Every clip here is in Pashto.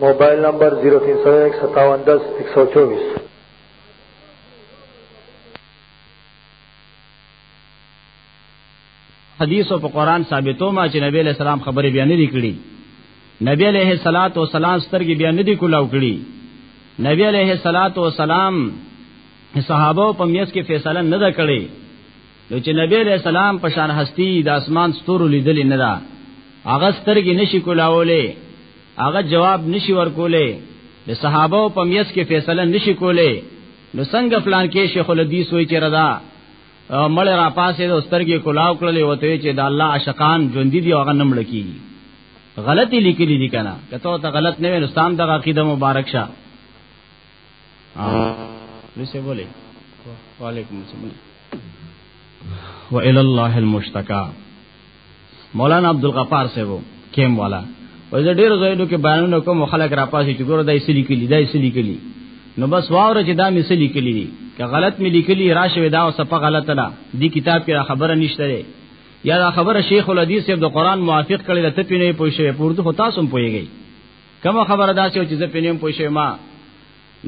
موبایل نمبر 03015710124 حدیث او قرآن ثابتو ما چې نبی علیہ السلام خبرې بیان نه کړي نبی علیہ الصلات والسلام سترګې بیان نه دي کولاو کړي نبی علیہ الصلات والسلام صحابه په میس کې فیصله نه ده کړې نو چې نبی علیہ السلام په شان هستی د اسمان ستورو لیدل نه دا هغه سترګې نشي کولاولې هغه جواب نشي ورکولې د صحابه په میس کې فیصله نشي کولې نو څنګه پلان کې شیخ الحدیث وای چې رضا مړ را پاسې د سترګې کولاو کړلې وته چې د الله عاشقان ژوند دي هغه نم لکی غلطی لیکلی دي کنه کته ته غلط نه وې نو سام دغه عقیده مبارک شه لسه بوله وعلیکم السلام و الى الله المشتکا مولانا عبد الغفار صاحب کیم والا وای زه ډیر زویدو کې بیانونه کوم خلک را پاسې چې ګوره دای سلی کلی دای سلی کلی نو بس واور چې دا می سلی کلی دي که غلط می لیکلی راشه دا او صفه غلط ده دی کتاب کې خبره نشته یا دا خبره شیخ الحدیث صاحب د قران موافق کړي د تپینې پوښې پورته هو تاسو هم پويږئ کوم خبره دا چې زه پینم پوه شوم ما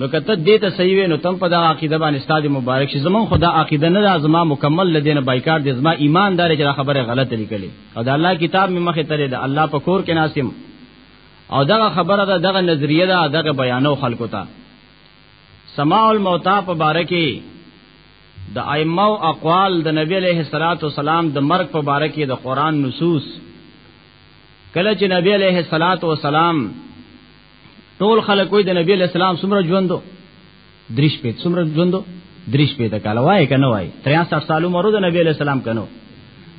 نو کته دې ته صحیح وې نو تم په دا عقیده باندې استاد مبارک شي زمون خدا عقیده نه دا زما مکمل لدینه بایکاټ دې زما ایمان دار چې خبره غلطه لیکلې او دا الله کتاب مې مخه ترې دا الله په کور کې ناسم او دغه خبره ده دغه نظریه ده دغه بیانو خلکو ته سماع الموتى په باره کې د ائمه او اقوال د نبی علیه الصلاۃ والسلام د مرګ په باره کې د قران نصوص کله چې نبی علیه الصلاۃ والسلام ټول خلک وي د نبی علیه السلام څومره ژوندو دریش په څومره ژوندو دریش په د کال وای کنه وای 63 سال عمر د نبی علیه السلام کنو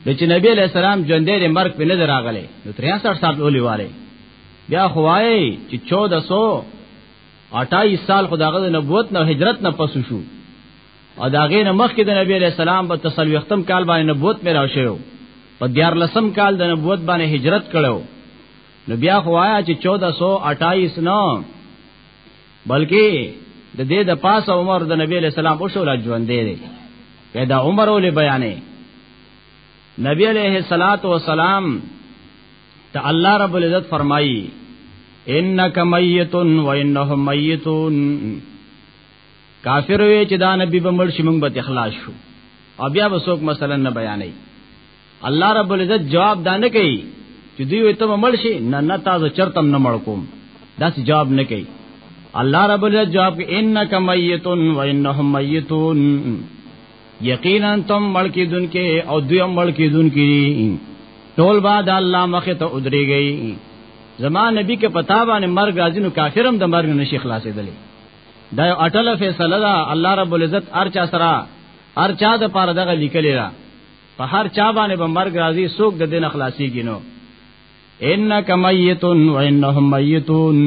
د چې نبی علیه السلام ژوندې د مرګ په نظر راغله نو 63 سال اولی والے بیا خوای چې 1400 28 سال خداغه نبوت نه هجرت نه پسو شو او دا غین مخکې د نبی علیہ السلام په تسلوختم کال باندې نبوت مې راوشیو په دیار لسم کال د نبوت باندې هجرت کړو نو بیا خوایا چې 1428 نو بلکې د دې د پاس عمر د نبی علیہ السلام او شو را ژوند دی پیدا عمر ولې بیانې نبی علیہ الصلات والسلام ته الله رب العزت فرمایي انک میتون و انهم میتون کافر وی چې دا نبی به مړ شي موږ به اخلاص شو او بیا به څوک مثلا نه بیانې الله رب العزت جواب دانه کوي چې دوی وي ته مړ شي نه نه تاسو چرتم نه مړ کوم دا څه جواب نه کوي الله رب العزت جواب کوي انک میتون و انهم میتون یقینا تم مړ کی دن کې او دوی مړ کی دن کې ټول بعد الله مخه ته ودرېږي زمان نبی کې پتا باندې مرګ راځي نو کافرم د مرګ نشي خلاصېدلی دا یو اټل فیصله ده الله رب العزت ارچا سره ارچا د پاره دغه لیکلی را په هر چا باندې به مرګ راځي څوک د دین اخلاصي کینو انک میتون و انهم میتون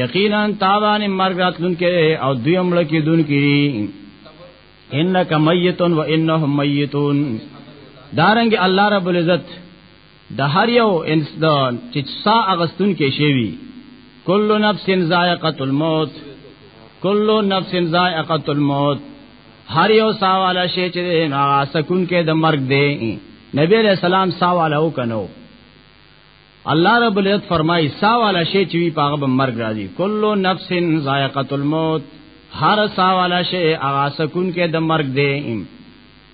یقینا تابان مرګ راتلون کې او دوی امړه کې دون کې انک میتون و انهم میتون دارنګ الله رب العزت د هر یو انسان چې سا اغستون کې شوی کل نفس ذائقه الموت کل نفس ذائقه الموت هر یو ساواله شي چې نا سکون کې د مرګ دی نبی علیہ السلام ساواله وکنو الله رب العزت فرمای ساواله شي چې وی پاغه به مرګ راځي کل نفس ذائقه الموت هر ساواله شي هغه سکون کې د مرګ دی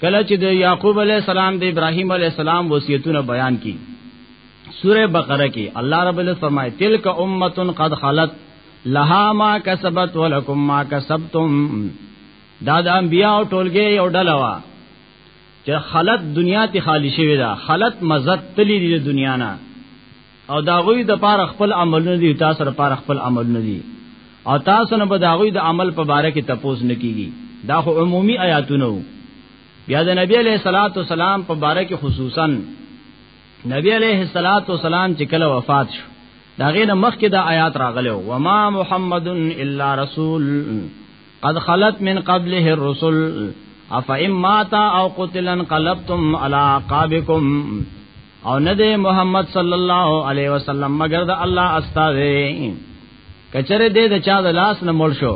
کله چې د یعقوب علی السلام د ابراهیم علی السلام وصیتونه بیان کی سوره بقره کې الله رب العزت فرمایي تلک امه قد خلت لها ما کسبت ولکم ما کسبتم دا د انبیاء ټولګه یو ډله وا چې خلت دنیا ته خالی شوی دا خلت مزت تلی دی دنیا نه او دا غوی د پاره خپل عملونه دي تاسو سره پاره خپل عملونه دي او تاسو نه به دا غوی د عمل په باره کې تپوس نه کیږي دا خو عمومي آیاتونه وو بیا د نبی علیہ الصلوۃ والسلام په باره کې خصوصا نبی علیہ الصلوۃ والسلام چې کله وفات شو دا غي نه مخکې دا آیات راغلی و ما محمد الا رسول قد خلت من قبله الرسل افئم مات او قتل انقلبتم على عقابكم او نه دی محمد صلی الله علیه وسلم مگر د الله استاد کچره دې د چا د لاس نه مړ شو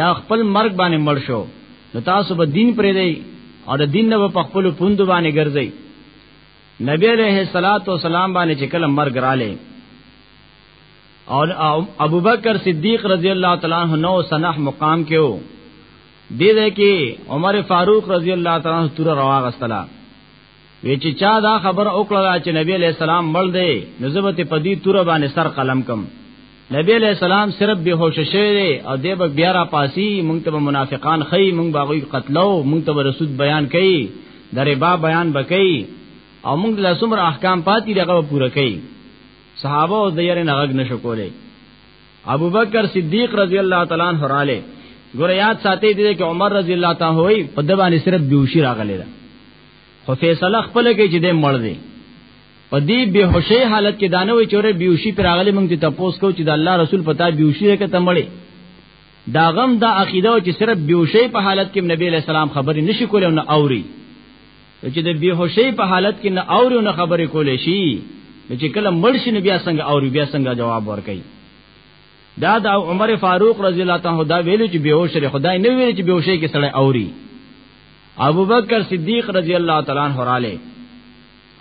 یا خپل مرګ باندې مړ شو نو تاسو به دین پرې دی او د دین نه په خپل پوند باندې ګرځي نبی علیہ الصلات والسلام باندې چې کله مرګ رااله او ابوبکر صدیق رضی الله تعالی عنہ نو سنح مقام کې وو دې ده کې عمر فاروق رضی الله تعالی عنہ تور روا غستلا وی چې چا دا خبر او کړه چې نبی علیہ السلام مړ دی نو زبته پدی تور باندې سر قلم کم نبی علیہ السلام صرف به هوش شوی دی او دی به بیا را پاسی مونږ ته منافقان خی مونږ باغوی قتلو مونږ ته رسول بیان کئ درې با بیان بکئی او مونږ له څومره احکام پاتې دغه پوره کئ صحابه او دیره نغږ نشو کولای ابو بکر صدیق رضی الله تعالی عنہ رااله ګور یاد ساتي دي چې عمر رضی الله تعالی عنہ په دبانې صرف بیوشي راغلی دی خو فیصله خپل کې چې د مړ دی په دې بهوشي حالت کې دانه وي چورې بهوشي پر اغلی مونږ ته تپوس کو چې د الله رسول پتا بهوشي ده کته مړې دا غم دا عقیده چې صرف بهوشي په حالت کې نبی له سلام خبرې نشي کولای نه اوري چې د بهوشي په حالت کې نه اوري نه خبرې کولې شي چې کله مړ شي بیا څنګه اوري بیا څنګه جواب ورکړي دا د عمر فاروق رضی الله تعالی دا ویلو چې بهوش لري خدای نه ویلي چې بهوشي کې سړی اوري ابو بکر صدیق رضی الله تعالی عنہ رااله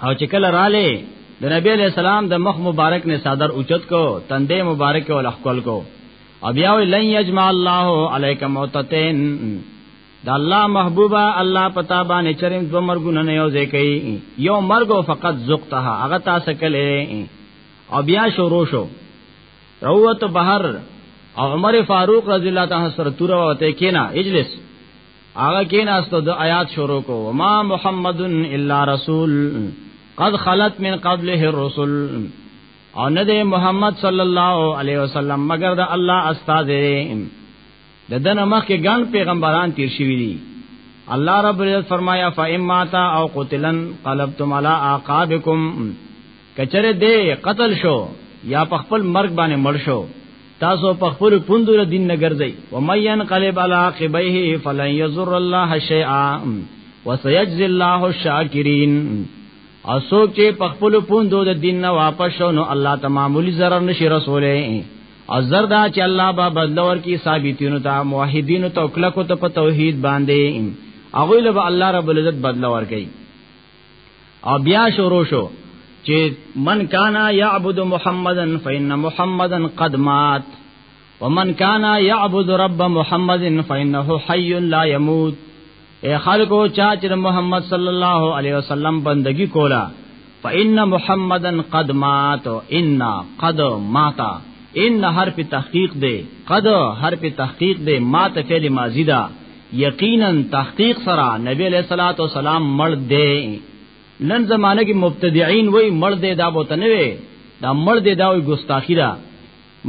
او چې کله رااله د نبی علیہ السلام د مخ مبارک نه صادر اوچت کو تندې مبارک ول خپل کو او بیا وی لن یجمع الله علیک موتتین دا الله محبوبا الله پتا باندې چریم دو مرګونه نه یو ځای کوي یو مرګ فقط زقتها هغه تاسو کله او بیا شروع شو روت بهر او عمر فاروق رضی الله تعالی سره تور وته کینا اجلس هغه کې ناستو د آیات شروع کو ما محمد الا رسول قد خلت من قبله الرسل او نه دی محمد صلی الله علیه وسلم مگر د الله استاد دی د دنه مخ کې ګڼ پیغمبران تیر شوی دي الله رب عزت فرمایا فاما تا او قتلن قلبتم علی اعقابکم کچره دې قتل شو یا په خپل مرګ باندې مړ شو تاسو په خپل پوندره دین نه ګرځي و مین قلب علی عقبیه فلن یضر الله شیئا وسیجزی الله الشاکرین اسو چې په خپل پوندو د دین نه واپس شو نو الله ته معمولی zarar نشي رسوله او زردا چې الله با بدلور کی ثابتینو ته موحدینو ته کلکو ته په توحید باندې هغه له الله رب العزت بدلور کوي او بیا شروع شو چې من کانا یعبد محمدن فإن محمدن قد مات ومن کانا یعبد رب محمدن فإنه حی لا يموت اے خلکو چا چې محمد صلی الله علیه وسلم بندگی کولا فإن محمدن قد مات ان قد مات ان حرف تحقیق دے قد حرف تحقیق دے مات فعل ماضی دا یقینا تحقیق سره نبی علیہ الصلوۃ والسلام مړ دی نن زمانه کې مبتدعين وای مړ دی دا بوته نه وي دا مړ دی دا وي ګستاخی ده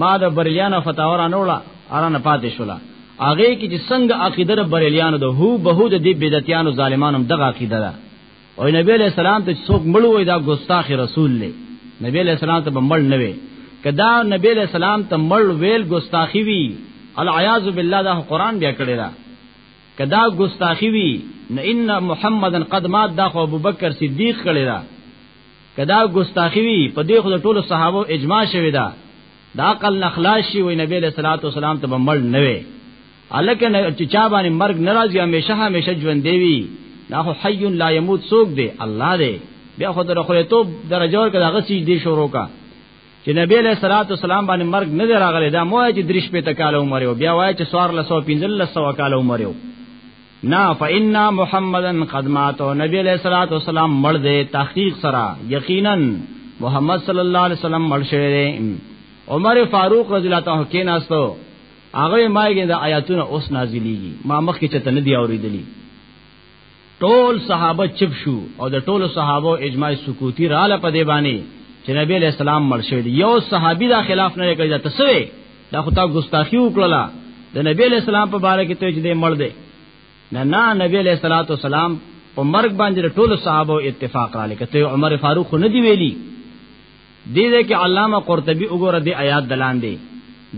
ما د بریلیانو فتاوا را نوړه ارانه پاتې شولا هغه کې چې څنګه عقیده بریلیانو ده هو بهو د دې بدعتیانو ظالمانو دغه عقیده ده او نبی علیہ السلام ته څوک مړ وای دا ګستاخ رسول له نبی علیہ السلام ته مړ نه وي کدا نبی علیہ السلام ته مړ ویل ګستاخی وی العیاذ بالله دا قران بیا کړی دا کدا ګستاخی وی نه ان محمدن قد مات دا خو ابوبکر صدیق کړی دا کدا ګستاخی وی په دې خو ټولو صحابه اجماع شوی دا دا عقل نخلاص شي وی نبی علیہ الصلوۃ والسلام ته مړ نه وي الکه نه چې چا باندې مرګ ناراضي همیشه همیشه ژوند دی وی دا خو حی لا يموت سوق دی الله دی بیا خو در خو ته درجه ورکړه هغه سیج دی شروع کا چې نبی له صلوات والسلام باندې مرګ نه دی راغلی دا مو چې درش په تکاله عمر یو بیا وای چې سوار له 115 کاله عمر یو نا فإنا محمدن قد مات نبی له صلوات والسلام مړ دی تحقیق سره یقینا محمد صلی الله علیه وسلم مړ شوی دی عمر فاروق رضی الله عنه کې ناستو هغه مایګه د آیاتونه اوس نازلېږي ما مخکې چته نه دی اوریدلی ټول صحابه چپ شو او د ټولو صحابه اجماع سکوتی رااله په دی باندې چې نبی له اسلام مړ شوی دی یو صحابي دا خلاف نه کوي دا تسوي دا خو تا ګستاخی وکړه د نبی له اسلام په باره کې ته چې دی مړ دی نه نه نبی له صلوات و سلام په مرګ باندې ټول صحابه اتفاق را لکه ته عمر فاروق نه دی ویلی دې دې کې علامه قرطبي وګوره دې آیات دلان دي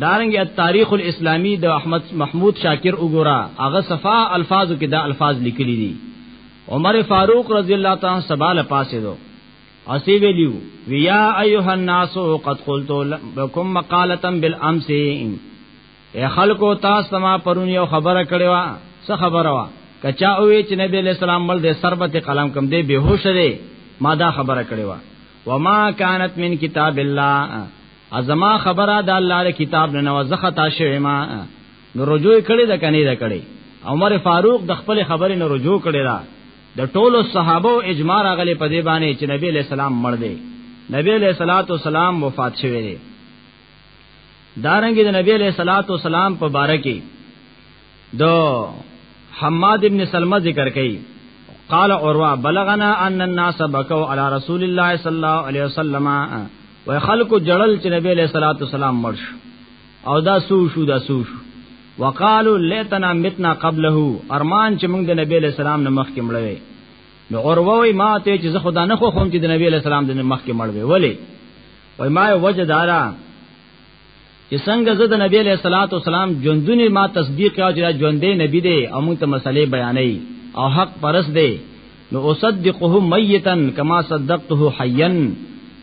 دارنګ تاریخ الاسلامی د احمد محمود شاکر وګوره هغه صفا الفاظو کې دا الفاظ لیکلي دي عمر فاروق رضی الله تعالی سباله پاسې دو اسی ویلیو ویا ایها الناس قد قلت لكم مقاله بالامس اے خلکو تاسو ما پرونی یو خبره کړې وا څه خبره وا کچا وې چې نبی له سلام مل دې سربت قلم کم دې بهوش دې ما دا خبره کړې وا وما كانت من كتاب الله ازما خبره د الله د کتاب نه نو زه خطا شوم ما نو رجوع کړي د کني د کړي عمر فاروق د خپل خبرې نه رجوع کړي دا د ټولو صحابه او اجماع راغلي په دې باندې چې نبی له سلام مړ دی نبی له صلوات و سلام وفات شوی دی دارنګ د نبی له صلوات و سلام په باره کې دو حماد ابن سلمہ ذکر کئی قال عروہ بلغنا ان الناس بکو علی رسول الله صلی الله علیه وسلم و خلق جړل چې نبی علیہ الصلوۃ والسلام مرش او دا سو شو دا سو شو وقالو لیتنا متنا قبله ارمان چې موږ د نبی علیہ السلام نه مخکې مړوي نو عروه وی ما ته چې خدا نه خو خوم چې د نبی علیہ السلام د مخکې مړوي ولی وای ما وجه دارا چې څنګه زه د نبی علیہ الصلوۃ والسلام ژوندونی ما تصدیق او چې ژوندې نبی دی او موږ ته مسلې بیانې او حق پرس دی نو اصدقه میتا کما صدقته حیا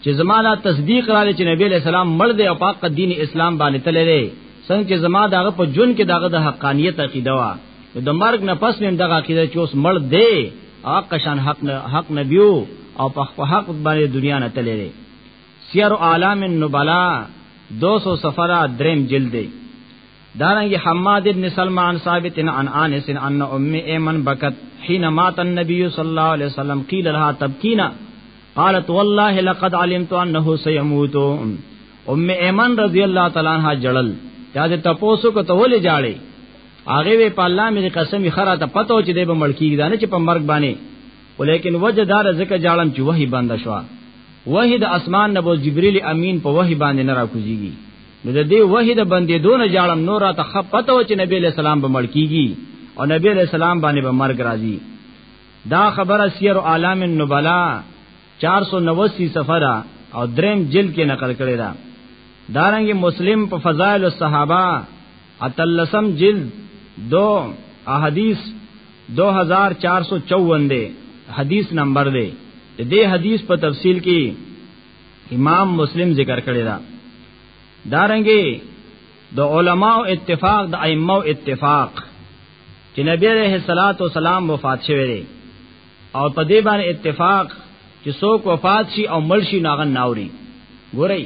چې زمالا تصدیق را لې چې نبی علیہ السلام مړ دی او پاک دین اسلام باندې تللی دی څنګه چې زما دغه په جون کې دغه د حقانیت عقیده وا د مرګ نه پس مې دغه عقیده چې اوس مړ دی او قشان حق نه حق نبیو او په حق باندې دنیا نه تللی دی سیر اعلام النبلا 200 صفحه دریم جلد دی دارنګ حماد ابن سلمہ عن ثابت عن انس ان ام ایمن بکت حين مات النبي صلى الله عليه وسلم قيل لها تبكينا قالت والله لقد علمت انه سيموت ام ایمن رضی الله تعالی عنها جړل یا دې تپوسو کو ته ولې جاړي هغه وی په الله مې قسم خره ته پته و چې دې به ملکی دا نه چې په مرګ باندې ولیکن وجدار زکه جاړم چې وਹੀ بند شوه وحی د اسمان نبو جبرئیل امین په وحی باندې نه راکوزیږي نو د دې وحی د بندې دون جاړم نور راته خپته و چې نبی له سلام به مړ کیږي او نبی له سلام باندې به مرګ راځي دا خبره سیر عالم النبلا 489 صفحه او دریم جلد کې نقل کړی دا دارنګ مسلم په فضائل الصحابه اتلسم جلد دو احادیث 2454 دے حدیث نمبر دے دې حدیث په تفصیل کې امام مسلم ذکر کړی دا دارنګي د علماو اتفاق د ائمه اتفاق چې نبی عليه الصلاه والسلام وفات شوی دی او په دې باندې اتفاق چې څوک وفات شي او مړ شي ناغن ناوري ګورئ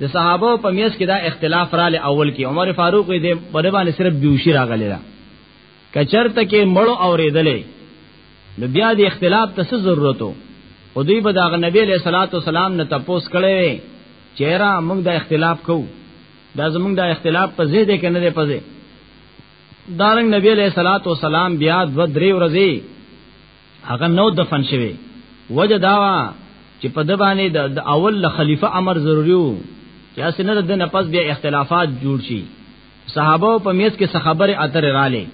د صحابه په میس کې دا اختلاف را لې اول کې عمر فاروق دې په دې باندې صرف بیوشي راغلی دا کچرته کې مړو اورېدلې نو بیا د اختلاف ته څه ضرورت وو او دوی به د نبی له صلوات و سلام نه تپوس کړي چیرې موږ د اختلاف کوو دا زمونږ د اختلاف په زی دی کنه دی په زی دارنګ نبی علیہ الصلات والسلام بیا دو درې ورځې هغه نو دفن شوی وجه داوا چې په د باندې د اول خلیفہ امر ضروری وو چې اسنه د نه پس بیا اختلافات جوړ شي صحابه په میز کې خبره اتر رااله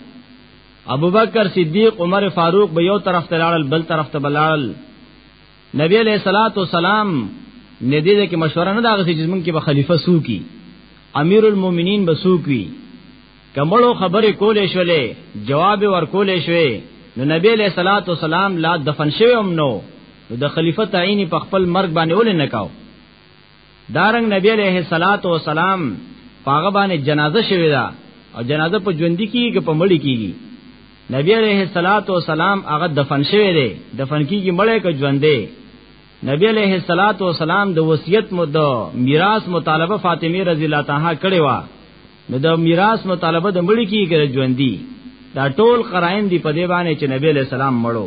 ابوبکر صدیق عمر فاروق به یو طرف ته لاړل بل طرف ته بلال نبی علیہ الصلات والسلام نه دې کې مشوره نه دا غسی چې مونږ کې به خلیفہ سو کی امیر المؤمنین به سو کی کمړو خبرې کولې شولې جواب ورکولې شوې نو نبی له صلوات و سلام لا دفن شوی هم نو نو د خلیفہ تعین په خپل مرګ باندې ولې نکاو دارنګ نبی له صلوات و سلام پاغه باندې جنازه شوې ده او جنازه په ژوند کېږي په مړی کېږي نبی علیہ الصلات والسلام هغه دفن شوی دی دفن کیږي مړی که ژوند دی نبی علیہ الصلات والسلام د وصیت مو د میراث مطالبه فاطمه رضی الله تعالی کړې و نو د میراث مطالبه د مړي کې کې ژوندۍ دا ټول قرائن دی په دې باندې چې نبی له سلام مړو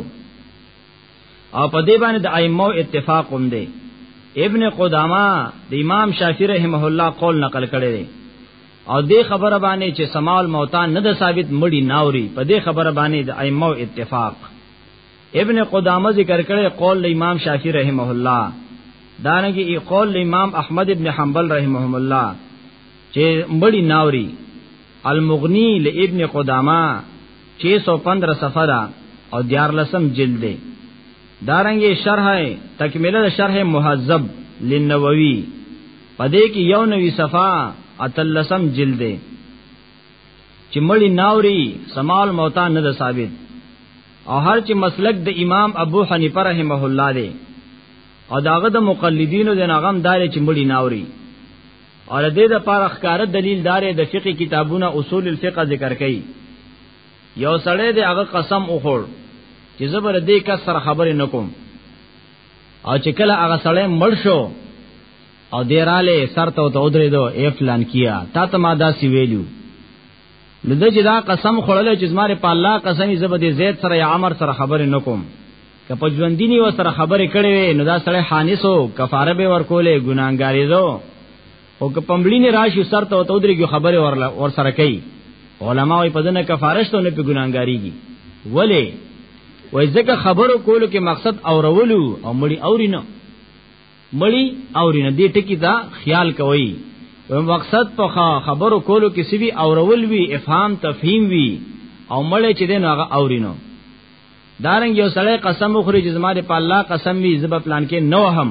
او په دې باندې د ائمه اتفاق هم دی ابن قدامه د امام شافعی رحمه الله قول نقل کړی دی او دې خبره باندې چې سماع الموتان نه د ثابت مړی ناوري په دې خبره باندې د ائمه اتفاق ابن قدامه ذکر کړي قول د امام شافعي رحمه الله دانګي ای قول د امام احمد ابن حنبل رحمه الله چې مړی ناوري المغنی ل ابن قدامه 615 صفحه ده او دیار لسم جلد ده دارنګي شرح تکمله شرح مهذب لنووي پدې کې یو نوي صفحه اتلسم جلد ده چې مړی ناوري سمال موتا نه ده ثابت او هر چې مسلک د امام ابو حنیفه رحمه الله دی او داغه د مقلدینو د نغم دار چې مړی ناوري او د دې د پاره ښکارا دلیل دار د فقې کتابونه اصول الفقه ذکر کړي یو سړی د هغه قسم وخور چې زبر دې کا سره خبرې نکوم او چې کله هغه سړی مړ شو او دیراله سر ته ودرې دو اف لان کیا تا ته ما داسي ویلو نو د جدا قسم خړل چې زماره په الله قسم زب دې زید سره یا عمر سره خبرې نکوم که په ژوندینی و سره خبرې کړې نو دا سره حانسو کفاره به ورکولې ګناګاری زو او که پمبلینی راشي سر ته تو درې خبرې ورله ور سره کوي علما وي په دنه کفاره شته نه په ګناګاریږي ولی وای ځکه خبرو کولو کې مقصد اورولو او مړی اورینو مړی اورینه دې ټکی دا خیال کوي مقصد په خبرو کولو کې سوي اورول وی افهام تفهیم وی او مړی چې دین هغه اورینو دارنګ یو سړی قسم وخوري چې زما د الله قسم وی زب پلان کې نو هم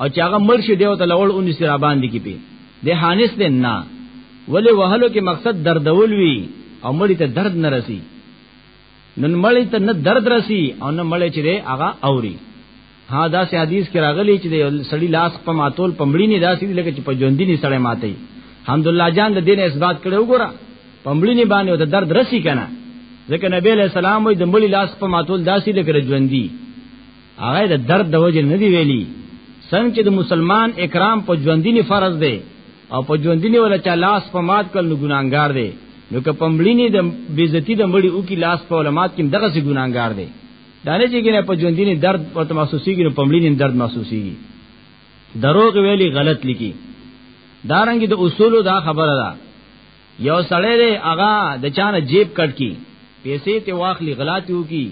او چې هغه مړ شي دیو ته لوړ اونې سره باندې کې پی د حانس دې نه ولې وهلو کې مقصد دردول وی او مړی ته درد نه رسی نن مړی ته نه درد رسی او نه مړی چې هغه اوري ها دا سه حدیث کې راغلی چې د سړی لاس په ماتول پمړی نه داسې لکه چې په ژوندۍ نه سړی ماتي حمدالله جان د دین اثبات کړي وګوره پمړی نه باندې د درد رسی کنه ځکه نبی له سلام وي د مړي لاس په ماتول داسې لکه ژوندۍ هغه د درد د وجه نه دی ویلي څنګه چې د مسلمان اکرام په ژوندۍ نه فرض دی او په ژوندۍ نه ولا چا لاس په مات کول نو ګناګار دی نو که پمړی نه د بیزتی د مړي او کې لاس په علماات کې دغه سي ګناګار دی دا نه چې ګنه په ژوندینه درد او محسوسيږي نو پمړینه درد محسوسيږي دروغ ویلي غلط لیکي دارنګ د اصولو دا خبره ده یو سړی دی هغه د چانه جیب کټ کی پیسې ته واخلي غلاتیو کی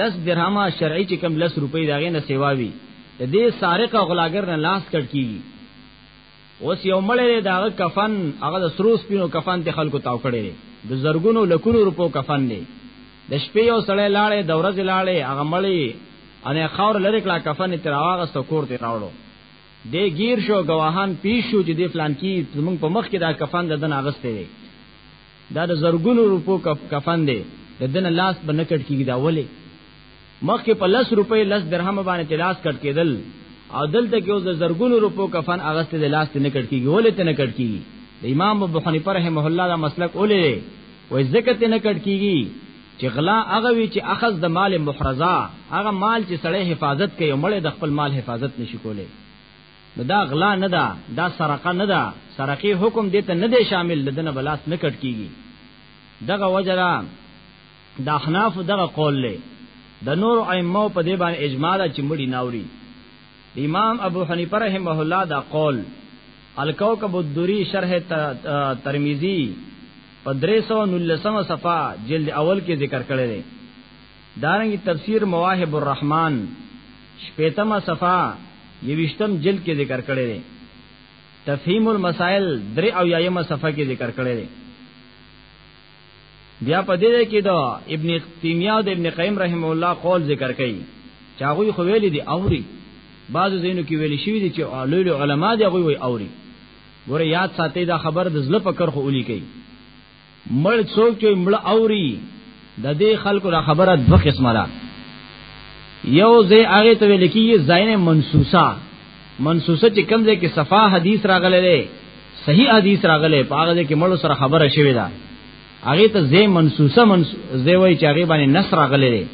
لس درهمه شرعي چې کم لس روپۍ داغه نه سیواوي د دې سارق او غلاګر نه لاس کټ کیږي اوس یو مړی دا کفن هغه د سرو سپینو کفن ته خلکو تاو کړی دی د زرګونو لکونو روپو کفن دی د شپې یو سړی لاړې د ورځې لاړې هغه مړی ان خاور لری کړه کفن تر هغه ست کور ته راوړو دې گیر شو گواهان پیش شو چې دې فلان کی زمونږ په مخ کې دا کفن د دن اغسته دی دا د زرګونو روپو کفن دی د دن لاس بنکټ کیږي دا ولی مخکې په لس روپۍ لس درهم باندې تلاس کټ کېدل او دلته کې اوس د زرګونو روپو کفن اغسته د لاس ته نه کټ کیږي ولې ته نه کټ کیږي د امام ابو حنیفه رحمه الله دا مسلک ولې وای زکه ته نه کټ کیږي چې غلا هغه وی چې اخذ د مال محرزه هغه مال چې سړی حفاظت کوي مړ د خپل مال حفاظت نشي کولی نو دا غلا نه ده دا سرقه نه ده سرقي حکم دې ته نه دی شامل لدنه بلاس نه کټ کیږي دغه وجرا د احناف دغه قول له د نور ائمه په دې باندې اجماع ده چې مړی ناوري امام ابو حنیفه رحمه الله دا قول الکوكب الدری شرح ترمذی په 319 صفه جلد اول کې ذکر کړی دی دارنګ تفسیر مواهب الرحمن شپیتمه صفه یوشتم جلد کې ذکر کړی دی تفهیم المسائل درې او یایمه صفه کې ذکر کړی دی بیا په دې کې دا ابن تیمیه او ابن قیم رحم الله قول ذکر کړي چې هغه خو ویل دي اوري بعضو زینو کې ویل شوی دي چې لوی علما دي هغه وی اوري ګوره یاد ساتي دا خبر د زله په کرخه اولی کوي مړ څوک چې مړ اوري د دې خلکو را خبره دوه قسمه ده یو زه هغه ته ویل کیږي زاینه منسوسه منسوسه چې کوم ځای کې صفا حدیث راغلی دی صحیح حدیث راغلی په هغه ځای کې مړو سره خبره شوې ده هغه ته زې منسوسه منسوسه زې وای چې هغه باندې نص راغلی دی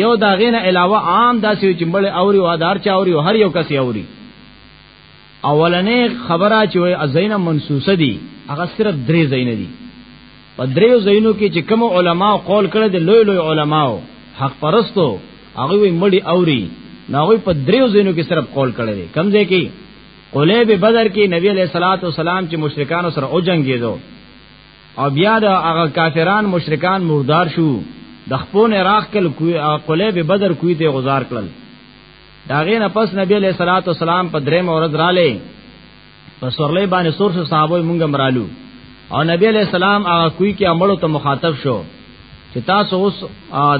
یو دا غینه علاوه عام داسې چې مړ اوري او دار چا اوري هر یو کس اوري اولنې خبره چې وای ازینه منسوسه دي هغه صرف درې زینه دي په دریو زینو کې چې کوم علما قول کړی دی لوی لوی علماو حق پرستو هغه وی مړی اوري ناوی په دریو زینو کې صرف قول کړی دی کم ځای کې قوله به بدر کې نبی علیہ الصلوۃ والسلام چې مشرکانو سره او جنگیدو او بیا د هغه کافران مشرکان مردار شو د خپل عراق کل کوی قوله به بدر کوی ته گزار کړل داغه نه پس نبی علیہ الصلوۃ والسلام په درې مورز رااله په سورلې باندې سور شو صحابه مونږ مرالو او نبی علیہ السلام هغه کوی کې امړو ته مخاطب شو چې تاسو اوس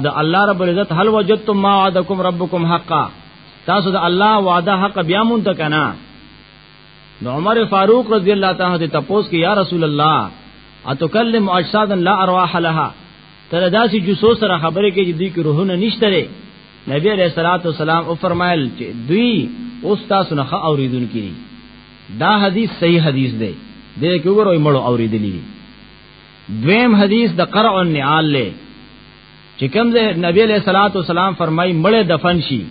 د الله رب العزت هل وجدتم ما وعدکم ربکم حقا تاسو د الله وعده حق بیا مونږ ته کنا نو عمر فاروق رضی الله تعالی ته تپوس کې یا رسول الله اتکلم اجسادا لا ارواح لها تر داسې جسو سره خبرې کې چې دوی کې روحونه نشته نبی علیہ الصلوۃ والسلام او فرمایل چې دوی اوس تاسو نه اوریدون کړي دا حدیث صحیح حدیث دی د کوګرو مړو اوریدلی دی دویم حدیث د قرع النعال له چې کوم ځای نبی علیہ الصلوۃ والسلام فرمای مړ دفن شي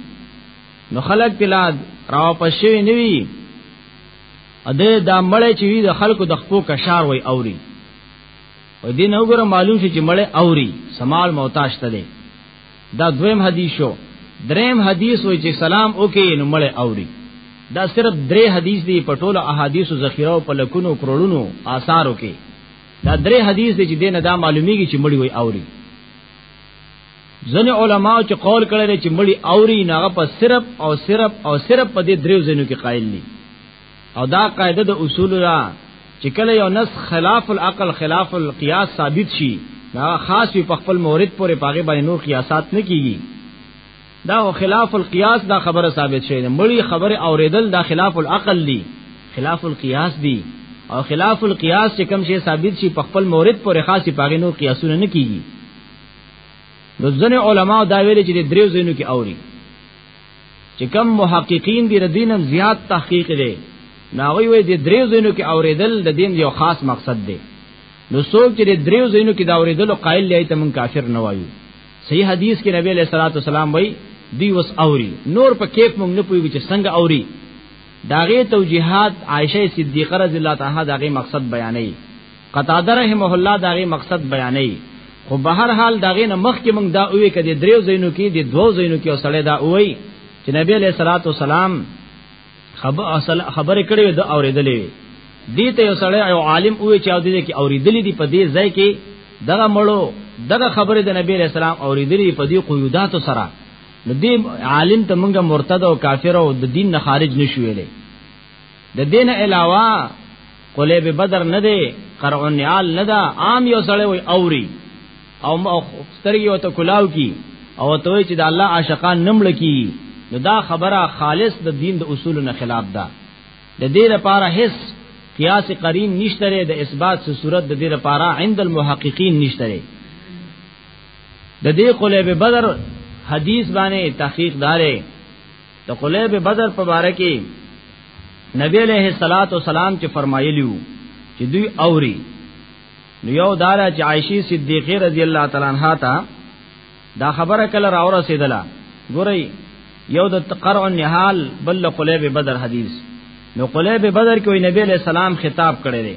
نو خلق تلاد راو پښوی نیوی ا دې دا مړ چې وی د خلکو د خپو کشار وای اوري او دین وګوره معلوم شي چې مړ اوري سمال موتاش ته دی دا دویم حدیث شو دریم حدیث وای چې سلام وکي نو مړ اوري دا صرف درې حدیث دی په ټولو احادیثو ذخیره او په لکونو کرولونو آثارو کې دا درې حدیث دی چې دینه دا معلومیږي چې مړی وای اوري ځنې علما چې قول کړی چې مړی اوري نه په صرف او صرف او صرف په دې درې ځینو کې قائل دي او دا قاعده د اصول را چې کله یو نس خلاف العقل خلاف القياس ثابت شي دا خاص په خپل مورد پورې پاګه باندې نور قیاسات نه کیږي دا خلاف القياس دا خبره ثابت شي مړی خبره اوریدل دا خلاف العقل دی خلاف القياس دی او خلاف القياس چې کوم شی ثابت شي په خپل مورد پورې خاص پاګه نور قیاسونه نه کیږي د ځنې علما دا ویلي چې د دریو زینو کې اوري چې کم محققین دی ردینم زیات تحقیق دی ناوی وی د دریو زینو کې اوریدل د دین یو خاص مقصد دی نو څوک چې د دریو زینو کې دا اوریدل قائل لای ته من کافر نه وایو صحیح حدیث کې نبی علیہ الصلوۃ والسلام وی دی وس اوری نور په کیف مونږ نه پویږي چې څنګه اوری داغه توجیهات عائشه صدیقه رضی الله تعالی داغه مقصد بیانې قتاده رحمه الله داغه مقصد بیانې خو به هر حال داغه نه مخ کې موږ دا وې کده دریو زینو کې د دوو زینو کې وسړې دا وې چې نبی علیہ الصلوۃ والسلام خبر اصل خبر کړي د اوریدلې دي ته وسړې او عالم وې چې او دې کې اوریدلې دي په دې ځای کې دغه مړو دغه خبره د نبی علیہ السلام اوریدلې په دې قیودات سره نو دې عالم ته موږ مرتد او کافر او د دین نه خارج نشویلې د دین علاوه قلیب بدر نه دی قرعنیال نه دا عام یو سړی وي اوري او سترګي او ته کلاو کی او ته چې د الله عاشقان نمړ کی نو دا خبره خالص د دین د اصول نه خلاف ده د دې لپاره هیڅ قیاس قرین نشته د اثبات سره صورت د دې لپاره عند المحققین نشته د دې قلیب بدر حدیث باندې تحقیق دارې د خلیب بدر په باره کې نبی علیہ الصلات والسلام چې فرمایلیو چې دوی اوري نو یو دار چې عائشہ صدیقہ رضی الله تعالی عنها ته دا خبره کله راو رسیدله ګورئ یو د قرع النهال بل قلیب بدر حدیث نو قلیب بدر کې نبی علیہ السلام خطاب کړی دی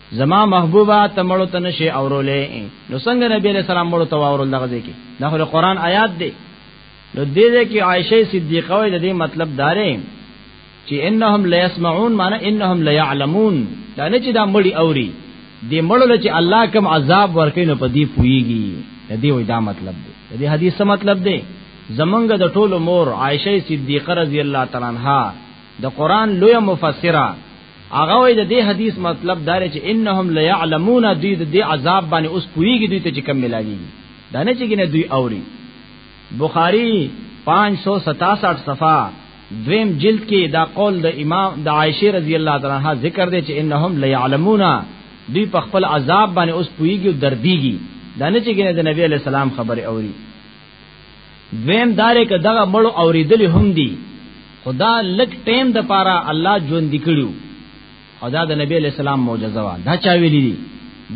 زما محبوبا ته مړو ته نشي اورولې نو څنګه نبی علیہ السلام مړو ته اورول دغه ځکه دا خو قرآن آیات دی نو دې دې کې عائشه صدیقه وې د دې مطلب دارې چې انهم لا يسمعون معنی انهم لا يعلمون دا نه چې دا مړی اوري دې مړو چې الله کوم عذاب ورکې نو په دې پويږي دا دې وې دا مطلب دی دې حدیث څه مطلب دی زمونږ د ټولو مور عائشه صدیقه رضی الله تعالی عنها د قرآن لوی مفسره هغه وای د دې حدیث مطلب دا دی چې انهم لا يعلمون دوی د دې عذاب باندې اوس پویږي دوی ته چې کم ملاوي دا نه چې ګنه دوی اوري بخاری 567 صفحه دویم جلد کې دا قول د امام د عائشه رضی الله تعالی عنها ذکر دی چې انهم لا يعلمون دوی په خپل عذاب باندې اوس پویږي او درديږي دا نه چې ګنه د نبی علی السلام خبره اوري دویم دارې که دغه مړو اوریدلی هم دی خدا لک ټیم د پاره الله ژوند کړو او دا د نبی علیہ السلام معجزه وا دا چا ویلی دی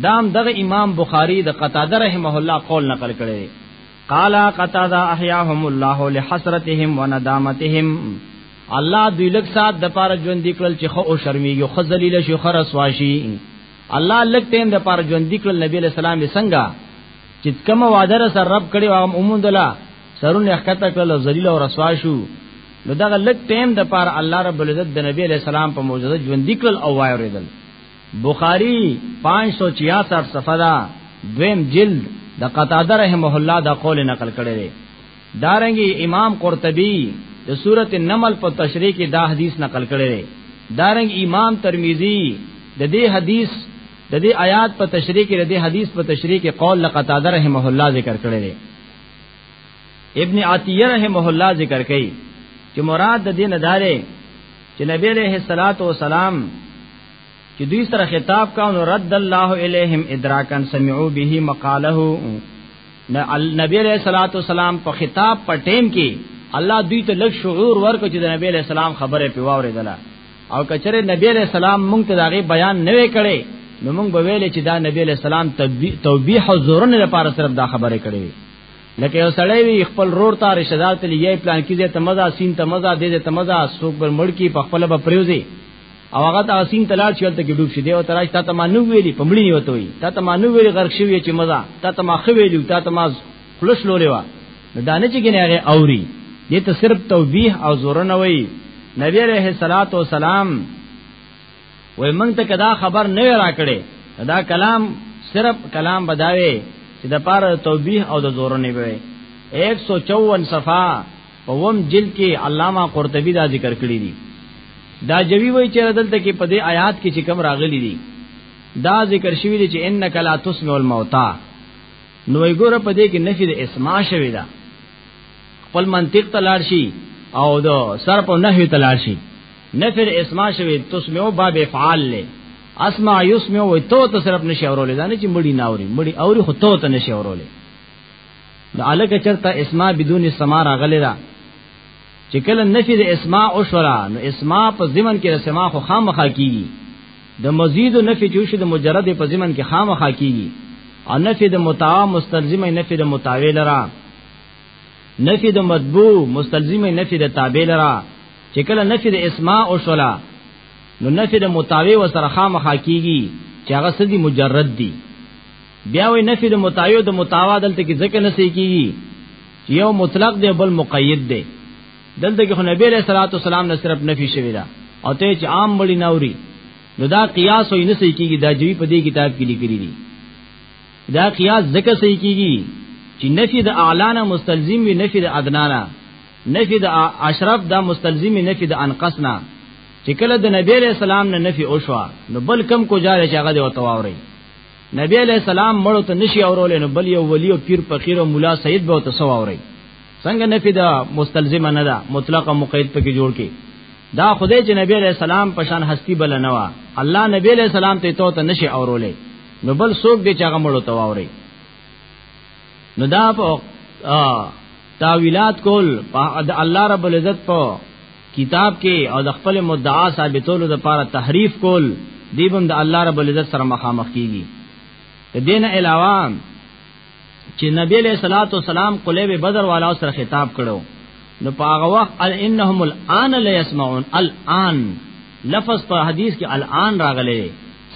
دام دغه امام بخاری د قتاده رحمه الله قول نقل کړي قال قتاده احیاهم الله لحسرتهم وندامتهم الله دوی لک سات د پاره ژوند کړل چې خو او شرمېږي خو ذلیل شي خو رسوا شي الله لک ټیم د پاره ژوند کړل نبی علیہ السلام څنګه چې کوم وعده را سره رب کړي هغه اومندلا سرونه اخته کړل او ذلیل او رسوا شو نو دغه لک ټیم د پاره الله رب العزت د نبی علی السلام په معجزه ژوند کړل او وایریدل بخاری 566 صفحه دا دویم جلد د قتاده رحمه الله دا قول نقل کړی دی دارنګي امام قرطبي د سورته النمل په تشریح کې دا حدیث نقل کړی دی دارنګ امام ترمذی د دې حدیث د دې آیات په تشریح کې د دې حدیث په تشریح کې قول لقطاده رحمه الله ذکر کړی دی ابن عطیه رحمه الله ذکر کړي چې مراد د دین دارې چې نبی عليه الصلاة والسلام چې دوی سره خطاب کاو نو رد الله الیهم ادراکن سمعو به مقاله نبی عليه الصلاة والسلام په خطاب په ټیم کې الله دوی ته لږ شعور ورکړي چې د نبی عليه السلام خبره پیواورې دله او کچره نبی علیہ السلام مونږ ته داغه بیان نه وکړي نو مونږ به ویل چې دا نبی علیہ السلام توبیح او زورن لپاره صرف دا خبره کړې لکه یو سړی وی خپل رور ته رشتہ دار ته لیږي پلان کې دې تمزا سین تمزا دې دې تمزا سوق بر مړ کې په خپل به پریوزي او هغه ته سین تلار چې ولته کې ډوب شي دی او تراش ته ما نو ویلي په مړی نیوته وي ته ما نو ویلي غرق شوی چې مزا ته ما خو ویلو ته ما خلص لولې وا دانه چې ګنې هغه اوري دې ته صرف توبیه او زور نه وای نبی عليه الصلاه والسلام وای مونږ ته کدا خبر نه راکړي دا کلام صرف کلام بداوي چې د پاره توبیه او د زور نه وي 154 صفه په وم جلد کې علامه قرطبي دا ذکر کړی دی دا جوی وای چې دلته کې په دې آیات کې چې کم راغلي دي دا ذکر شوی دی چې انک لا تسمع الموتى نو یې ګوره په دې کې نفي د اسماء شوی دا خپل منطق تلار شي او دا سر په نحوی تلار شي نفي د اسماء شوی تسمعو باب افعال له اسمع یسمع و تو ته صرف نشي اورولې دا نه چې مړی ناوري مړی اوري خو تو ته نشي اورولې دا الګ چرته اسماء بدون سما راغلی دا چې کله نفي د اسماء او شرع نو اسماء په ضمن کې اسماء خو خامخا کیږي د مزید نفي چې شي د مجرد په ضمن کې خامخا کیږي او نفي د متاع مستلزم نفي د متاوی لرا نفي د مطبوع مستلزم نفي د تابع لرا چې کله نفي د اسماء او شرع نو نفي د متاوی وسره خامخا کیږي چې هغه سدي مجرد دي بیا وی نفي د متاوی او د متاوا دلته کې ځکه نسې کیږي چې یو مطلق دی بل مقید دی دلته کې نبی له صلوات والسلام نه صرف نفي شوی دا او ته چې عام مړی نوري نو دا قیاس وي نه صحیح کیږي دا جوی په دې کتاب کې لیکلي دي دا قیاس ځکه صحیح کیږي چې نفي د اعلان مستلزم وي نفي د ادنانا نفي د اشرف دا مستلزم وي نفي د انقصنا چې کله د نبی له سلام نه نفي او شوا نو بل کم کو جاره چې هغه د وتواوري نبی علیہ السلام مړو ته نشي اورول نو بل یو ولی او پیر فقیر او مولا سید به تاسو اوري څنګه نفی دا مستلزم نه ده مطلق او مقید پکې جوړ کې دا خدای چې نبی علیہ السلام پشان هستی بل نه وا الله نبی علیہ السلام ته تو ته نشي اورولې نو بل څوک دې چې هغه مړو ته اوري نو دا په تاویلات کول د الله رب العزت په کتاب کې او د خپل مدعا ثابتولو لپاره تحریف کول دی بم د الله رب العزت سره مخامخ کیږي دین علاوه چې نبی له صلوات و سلام قلیب بدر والا سره خطاب کړو نو پاغه وخت انهم الان لا يسمعون الان لفظ په حدیث کې الان راغلی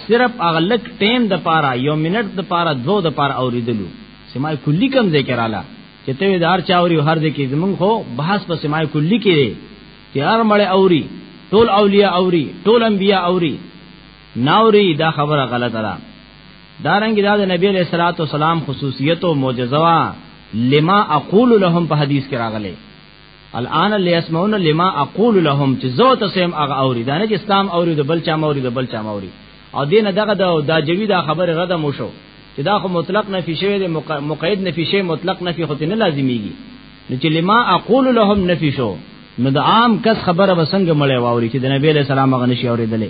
صرف هغه لک ټیم د پاره یو منټ د پاره دو د پاره اوریدلو سمای کلی کم ذکر اعلی چې ته دار چاوري هر دې کې زمونږ خو بحث په سمای کلی کې دی چې هر مړ اوري ټول اولیاء اوري ټول انبیاء اوري ناوري دا خبره غلطه ده دارنګ دا د نبی علیہ الصلوۃ والسلام خصوصیت او معجزه وا لما اقول لهم په حدیث کې راغلي الان لیسمعون لما اقول لهم چې زو تسم اغه اوري دا نه چې اسلام اوري د بل چا موري د بل چا موري او دینه دغه د داجوی دا خبره رد مو شو چې دا خو مطلق نفي شوی دی مقید نفي شوی مطلق نفي خو نه لازميږي نو چې لما اقول لهم نفي شو نو د عام کس خبره وسنګ مړې واوري چې د نبی له سلام غنشي اورېدلې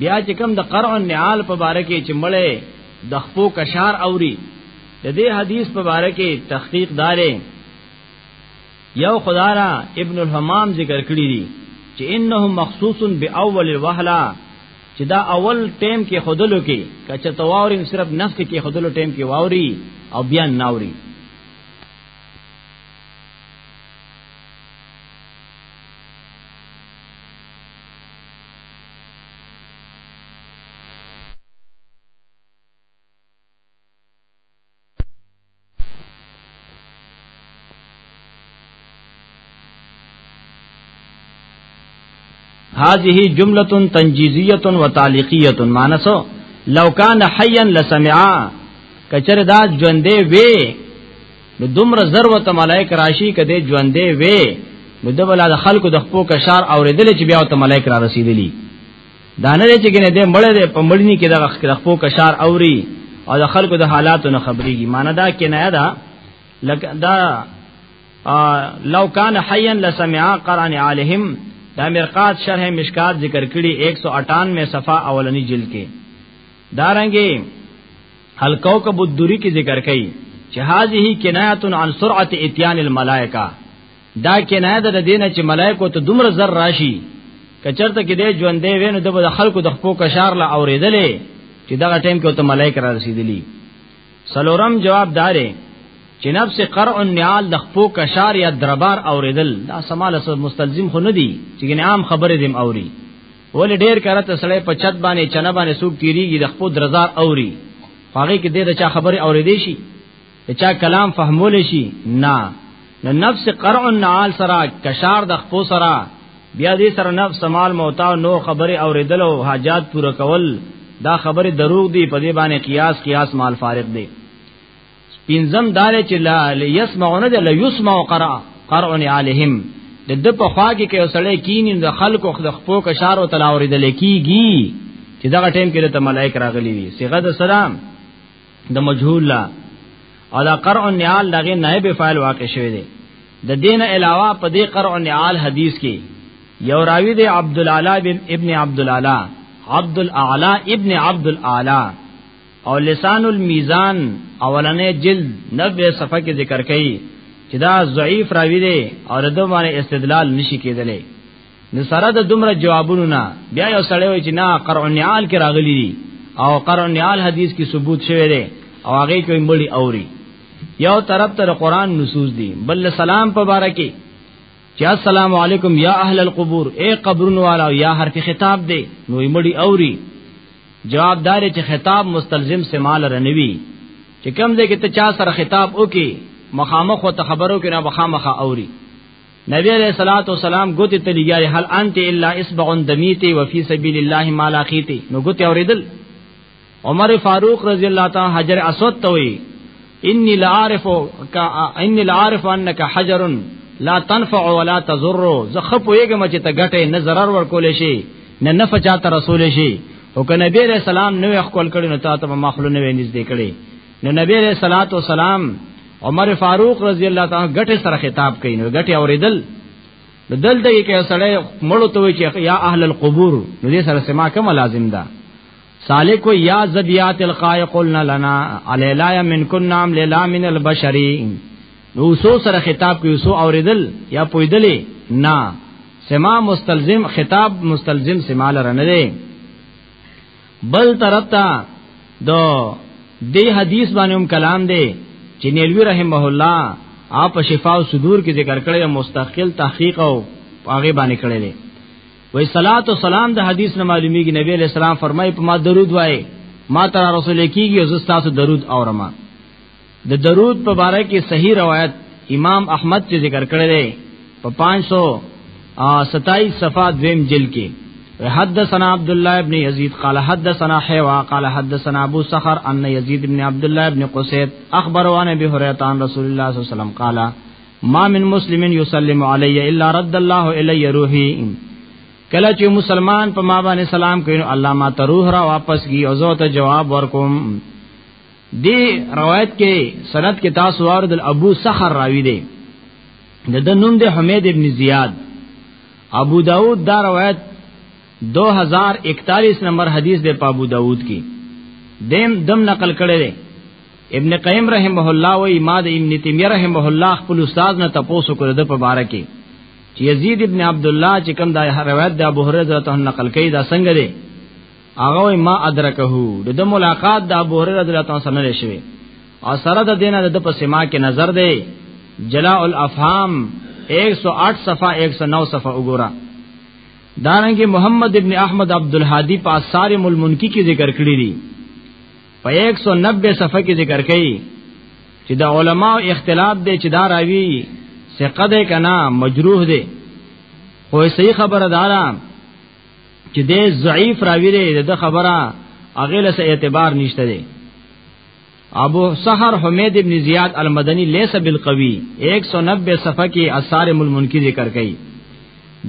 بیا چې کوم د قرع النعال په باره کې چې مړې د خپو کشار اوري د دې حدیث په باره کې تحقیق دارې یو خدارا ابن الحمام ذکر کړی دی چې انه مخصوص باول الوهلا چې دا اول ټیم کې خودلو کې کچ تواوري صرف نفس کې خودلو ټیم کې واوري او بیا ناوري هذه جمله تنجیزیه و تعلیقیه معنی سو لو کان حیا لسمعا کچره دا ژوندې وې نو دومره ضرورت ملائک راشي کده ژوندې وې نو د بل خلکو د خپل کشار اوریدل چې بیا ته ملائک را رسیدلی دا نه چې کنه دې مړ دې په مړنی کې دغه خپل کشار اوري او د خلکو د حالاتو نه خبريږي معنی دا کې نه ده لکه دا لو کان حیا لسمع قران علیهم دا مرقات شرح مشکات ذکر کړي 198 صفه اولنی جلد کې دارنګي الکوكب الدری کې ذکر کړي چې هاذه کنایه عن سرعه اتیان الملائکه دا کې نه ده د دینه چې ملائکه ته دومره زر راشي کچرته کې دې ژوند دی وینو د خلکو د خپو کشار لا اوریدلې چې دا ټیم کې ته ملائکه را رسیدلی سلورم جواب دارې چې نفس قرع النعال د خپو کشار یا دربار اوریدل دا سماله سره مستلزم خو نه دی چې ګنې عام خبره دیم اوري ولې ډیر کړه ته سړی په چت باندې چنه باندې سوق تیریږي د خپو درزار اوري هغه کې دې د چا خبره اوریدې شي ته چا کلام فهمول شي نه نو نفس قرع النعال سرا کشار د خپو سرا بیا دې سره نفس مال موتا نو خبره اوریدل او حاجات پوره کول دا خبره دروغ دی په دې باندې قیاس قیاس مال فارق دی پینزم دار چې لا یسمعون د لا یسمع قرع قرع علیهم د د په خوا کې کې وسړی کینی د خلکو خد خپو کشار او تلاورې د لکیږي چې دغه ټیم کې د ملائک راغلي وي صيغه د سلام د مجهول لا او دا قرع النعال دغه نائب فاعل واقع شوی دی د دین علاوه په دې قرع النعال حدیث کې یو راوی دی عبد الاعلی بن ابن عبد الاعلی عبد الاعلی ابن عبد الاعلی او لسان المیزان اولنې جلد 90 صفحه کې ذکر کړي چې دا ضعیف راوی دی او د باندې استدلال نشي کېدلی نو سره د دومره جوابونو نه بیا یو سړی وای چې نه قرعنیال کې راغلی دي او قرعنیال حدیث کې ثبوت شوی دی او هغه کوي مړی اوري یو طرف ته قرآن نصوص دي بل سلام په باره کې چې السلام علیکم یا اهل القبور اے قبرون والا یا حرف خطاب دی نو مړی اوري جوابدار چې خطاب مستلزم سمال رنوي چې کم ځای کې ته چا سره خطاب وکي مخامخ او خبرو کې نه مخامخ اوري نبی علیہ الصلوۃ والسلام ګوتې ته لګیاري هل انت الا اسبع دمیتی وفي سبیل الله ما لاقیتی نو ګوتې اوریدل عمر فاروق رضی الله تعالی حجر اسود ته وی انی لعارف کا انی لعارف انک حجر لا تنفع ولا تضر زخ پویګم چې ته ګټه نه zarar ور کولې شي نه نفع چاته رسول شي او کنه نبی علیہ السلام نو خپل کړي نو تاسو ما خپل نو نږدې کړي نو نبی علیہ الصلوۃ والسلام عمر فاروق رضی الله تعالی غټه سره خطاب کین نو غټه اوریدل نو دلته یې کې سړی مړو ته وی چې یا اهل القبور نو دې سره سما کوم لازم ده سالک یا زبیات القای قلنا لنا علی لا من كنا عمل لا من البشری نو سو سره خطاب کوي سو اوریدل یا پویدلې نه سما مستلزم خطاب مستلزم سما لره نه دی بل طرف ته د دې حدیث باندې هم کلام دی چې نیلوی رحمه الله اپ شفاء صدور کې ذکر کړی مستقل تحقیق او هغه باندې کړی دی وای صلوات و سلام د حدیث نه معلومیږي نبی علیہ السلام فرمای په ما درود وای ما تر رسول کیږي او زستاسو درود اورما د درود په باره کې صحیح روایت امام احمد چې ذکر کړی دی په 527 صفحه دویم جلد کې حدثنا عبد الله ابن يزيد قال حدثنا حيوا قال حدثنا ابو صخر ان يزيد ابن عبد الله ابن قسيد اخبره عن ابي هريره عن رسول الله صلى الله عليه وسلم قال ما من مسلم يسلم علي الا رد الله الي روحي کله چې مسلمان په ما باندې سلام کوي نو الله ما ته روح را واپس کی او زه ته جواب ورکوم دی روایت کې سند کې تاسو وارد ابو صخر راوی دی د د نوم د حمید ابن زیاد ابو داود دا روایت 2041 نمبر حدیث د ابو داود کې دیم دم نقل کړی دی ابن قیم رحمه الله و ما د ابن تیمیه رحمه الله خپل استاد نه تاسو کړو د په باره کې چې یزید ابن عبد الله چې کوم دا روایت د ابو هريره رضی الله عنه نقل کړي دا څنګه دی هغه ما ادرکه د ملاقات د ابو هريره رضی الله تعالی عنہ سره شوی او سره د دینه د په سما کې نظر دی جلاء الافهام 108 صفحه 109 صفحه وګوره دارنګه محمد ابن احمد عبد الهادی په اثار المنکی کې ذکر کړی دی په 190 صفحه کې ذکر کړي چې د علماو اختلاف دی چې دا راوی ثقه ده کنا مجروح ده خو صحیح خبره دارم چې د ضعیف راوی دی د خبره هغه له اعتبار نشته دی ابو سحر حمید ابن زیاد المدنی لیس بالقوی 190 صفحه کې اثار المنکی ذکر کړي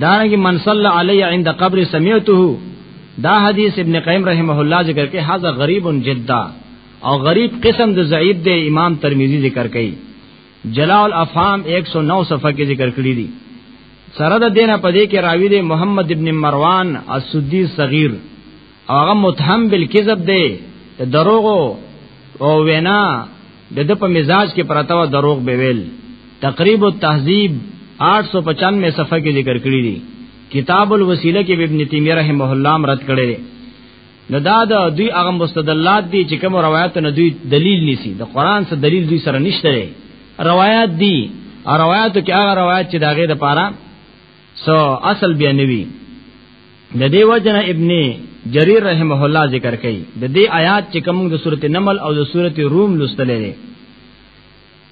دارنګ من صلی علی عند قبر سمعته دا حدیث ابن قیم رحمه الله ذکر کړي هاذا غریب جدا او غریب قسم د ضعیف دی امام ترمذی ذکر کړي جلاء الافهام 109 صفحه کې ذکر کړی دی سره د دینه پدې کې راوی دی محمد ابن مروان السدی صغیر او هغه متهم بالکذب دی د دروغ او وینا د د په مزاج کې پرتا و دروغ به ویل تقریب التهذیب 895 صفحه کې ذکر کړی دی کتاب الوسیله کې ابن تیمیه رحمه الله رد کړی دی نو دا د دوی هغه مستدلات دي چې کوم روایت نه دوی دلیل نیسی د قران سره دلیل دوی سره نشته دی روایت دي او روایت کې هغه روایت چې داغه د پاره سو اصل بیا نوی د دې وجنه ابن جریر رحمه الله ذکر کوي د دې آیات چې کوم د سورته نمل او د سورته روم لوستلې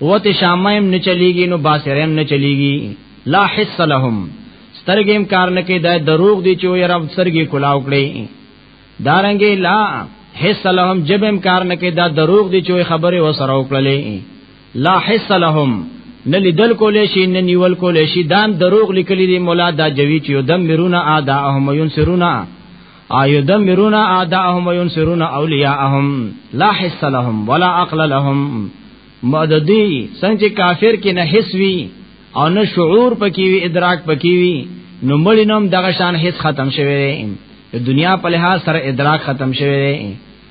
قوت شامه نه چلیږي نو باصره نه چلیږي لا حس لهم سترګیم کار نه کوي دا دروغ دي چې یې رب سرګي کلاو کړی دارنګي لا حس لهم جبم کار نه کوي دا دروغ دي چې خبره وسره وکړلې لا حس لهم نه لیدل کولې شي نه نیول کولې شي دام دروغ لیکلي دي مولا دا جوی چې دم مرونه اعداهم ينصرون ايدمرون اعداءهم وينصرون اولياءهم لا حس لهم ولا عقل لهم مددي څنګه کافر کې نه حس وي او نه شعور پکې وي ادراک پکې وي نو مړی نوم دغه شان حس ختم شوی دی دنیا په لحاظ سره ادراک ختم شوی دی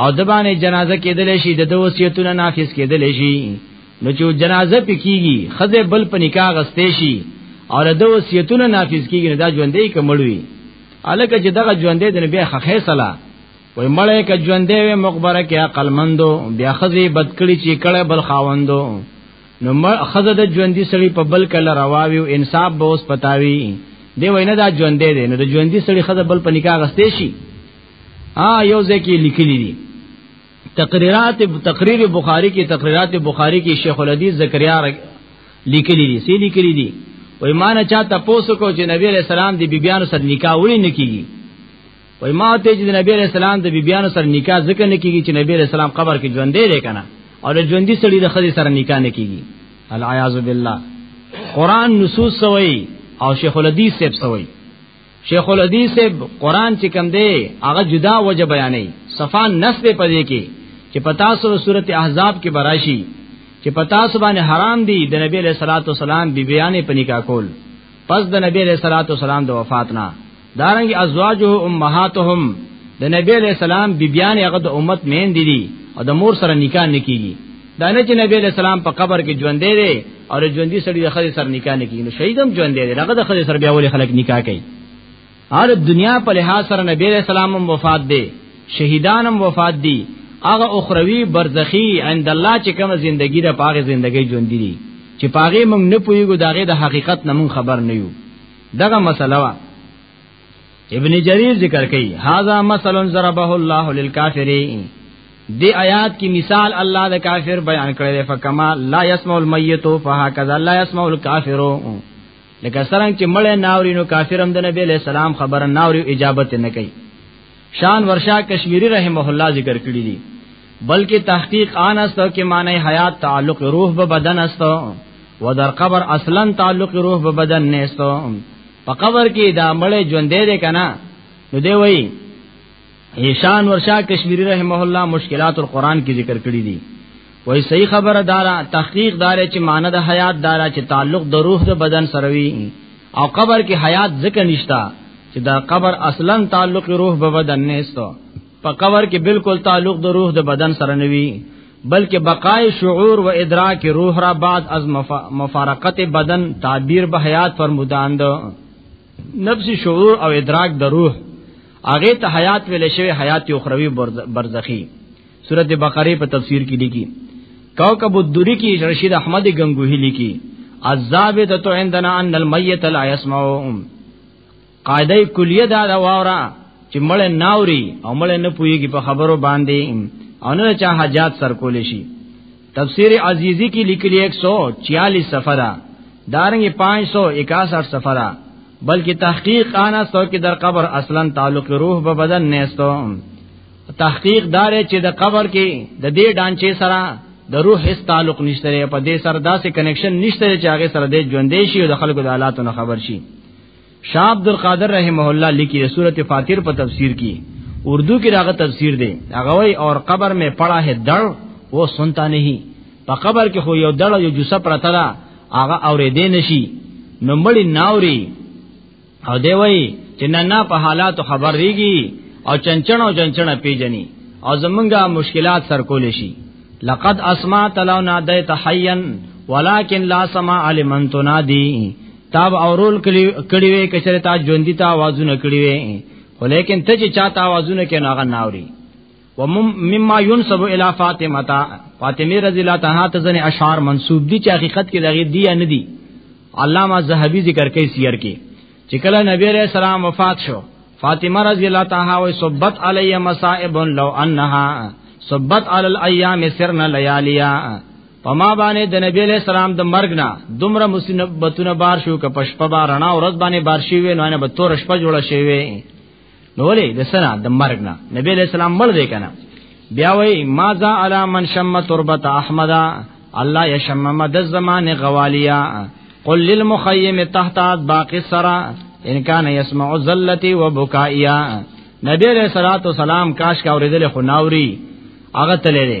او د باندې جنازه کېدل شي د دوه وصیتونه نافذ کېدل شي نو چې جنازه پکېږي خزه بل په نکاح غستې شي او د دوه وصیتونه نافذ کېږي دا ژوندې کمړوي الکه چې دغه ژوندې د بیا خخې صلا وای مړې ک ژوندې وې مخبره کې عقل مندو بیا خزه بد کړي چې کړه بل خاوندو نو خزه د ژوندې سړي په بل کله رواوي او انصاف به اوس پتاوي دی وینه دا ژوندې دی نو د ژوندې سړي خزه بل په نکاح غستې شي ها یو ځکه لیکلی دي تقریرات تقریر بخاری کې تقریرات بخاری کې شیخ الحدیث زکریا لیکلی دي سی لیکلی دي و ایمان چا تاسو کو چې نبی علیہ السلام دی بیبیانو سره نکاح ولې نکېږي و ایمان ته چې نبی علیہ السلام د بیبیانو سره نکاح ځکه نکېږي چې نبی علیہ السلام قبر کې ژوند دی کنه او د ژوندۍ سړي د خدي سره نکاح نکېږي العیاذ بالله قران نصوص سوی او شیخ الحدیث سیب سوی شیخ الحدیث قرآن چې کم دی هغه جدا وجه بیانې صفا نس دی پدې کې چې پتا سو سورته احزاب کې براشي چې پتا سو باندې حرام دی د نبی له صلوات والسلام بی بیانې پنی کا کول پس د نبی له صلوات والسلام د وفات نه دارنګ ازواجه امهاتهم د نبی له سلام بی بیانې هغه د امت مین دي دي او د مور سره نکاح نکېږي دا نه چې نبی علیہ السلام په قبر کې ژوند دی او ژوندۍ سړي د خځې سره نکاح نه کوي نو شهید هم ژوند دی هغه د خځې سره بیا ولې خلک نکاح کوي هر دنیا په لحاظ سره نبی علیہ السلام هم وفات دی شهیدان هم وفات دي هغه اخروی برزخی عند الله چې کوم ژوندۍ ده پاغه ژوندۍ ژوند دي چې پاغه موږ نه پویګو داغه د حقیقت نه موږ خبر نه یو دغه مسله وا ابن جریر ذکر کوي هاذا مثل ضربه الله للکافرین دی آیات کی مثال الله د کافر بیان کړی فکما لا يسمع المیت فهكذا لا يسمع الکافر لکه څنګه چې مړ ناوري نو کافر هم د نبی له سلام خبر ناوري اجابت نه کوي شان ورشا کشمیری رحمه الله ذکر کړی دی بلکې تحقیق آن استو کې معنی حیات تعلق روح به بدن استو و در قبر اصلا تعلق روح به بدن نه استو په قبر کې دا مړ ژوندې ده کنه نو دی وای ایشان ورشا کشمیری رحمه الله مشکلات القرآن کې ذکر کړی دي وای صحیح خبره دارا تحقیق دار چې معنی د حیات دارا چې تعلق د روح د بدن سره وي او قبر کې حیات ذکر نشتا چې دا قبر اصلا تعلق روح په بدن نه استو په قبر کې بالکل تعلق د روح د بدن سره نوي بلکې بقای شعور و ادراک روح را بعد از مفارقت بدن تعبیر به حیات فرموداند نفس شعور او ادراک د روح هغه ته حیات ویل شوی حیات اخروی برزخی سورت بقره په تفسیر کې لیکي کوكب الدری کی رشید احمد گنگوہی لکی الزابتت عندنا ان المیت لا يسمعون قاعده کلیه دا دا واورا چې مړ ناوري او مړ نه پويږي په خبرو باندې او نه چا حاجات سر کول شي تفسیر عزیزی کی لیکلی 146 صفحه دا دارنګ 561 صفحه دا بلکې تحقیق انا سو کې در قبر اصلا تعلق روح به بدن نهستو تحقیق دار چې د قبر کې د دې ډانچې سره د روح هیڅ تعلق نشته په دې سره داسې کنیکشن نشته چې هغه سره د ژوندې شي او د خلکو د حالاتو خبر شي شاه عبد القادر رحمه الله لیکي د سورته فاتیر په تفسیر کې اردو کې داغه تفسیر دی هغه وای اور قبر میں پڑا ہے دړ وہ سنتا نہیں په قبر کې خو یو دړ یو جوسه پرته ده هغه اورې دې نشي نو مړی ناوري او دی وای چې نه نه په حالات خبر ریږي او چنچن او چنچن پیجنی او زمونږه مشکلات سر کول شي لقد اسمعت لو نادیت حیا ولكن لا سمع لمن تنادي تا به اورول کړي وي کچره تا ژوندۍ ته आवाजونه کړي وي خو لیکن ته چې چاته आवाजونه کې ناغه ناوري ومما ينسب الى فاطمه تا فاطمه رضی الله تعالی ته ځنه اشعار منسوب دي چې حقیقت کې دغه دی نه دي علامه زهبي ذکر کوي سیر کې چې کله نبی عليه السلام وفات شو فاطمه رضی الله تعالی او صبت علی مصائب لو انها صبت علی الايام سرنا لياليا په ما باندې د نبی له سلام د مرګ نه دومره مصیبتونه بار شو که پښپ بار نه اورز باندې بار شي وي نو نه به تور شپه جوړه شي وي نو ولې د سنا د مرګ نه نبی له سلام مړ دی کنه بیا وای ما ذا علی من شم تربت احمد الله یشمم د زمان غوالیا قل للمخیم تحت باق السرا ان کان یسمع ذلتی وبکایا نبی علیہ الصلوۃ والسلام کاش کا اوریدل خو ناوري هغه تللی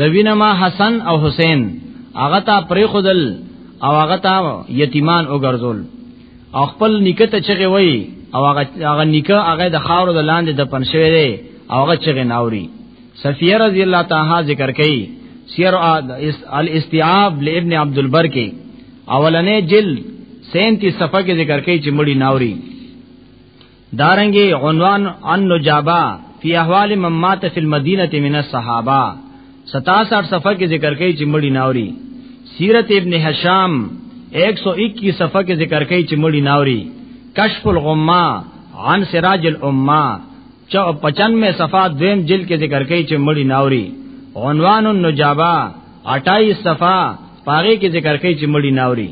زوینما حسن او حسین هغه ته پرې خودل او هغه ته یتیمان وګرځول او خپل نیکه ته چغه وای او هغه هغه نیکه هغه د خاور د لاندې د پنشوي دی او هغه چغه ناوري صفیه رضی الله تعالی ذکر کړي سیر الاستیاب لابن عبد البر کې اولنې جلد 37 صفحه کې ذکر کړي چې مړی ناوري دارنګي عنوان ان نجابا فی احوال ممات فی المدینه من الصحابه 67 صفحه کې ذکر کوي چې مړی ناوري سیرت ابن هشام 121 صفحه کې ذکر کوي چې مړی ناوري کشف الغمه عن سراج الامه 95 صفحه دویم جلد کې ذکر کوي چې مړی ناوري عنوان النجابا 28 صفه پاره کې ذکر کوي چې مړی ناوري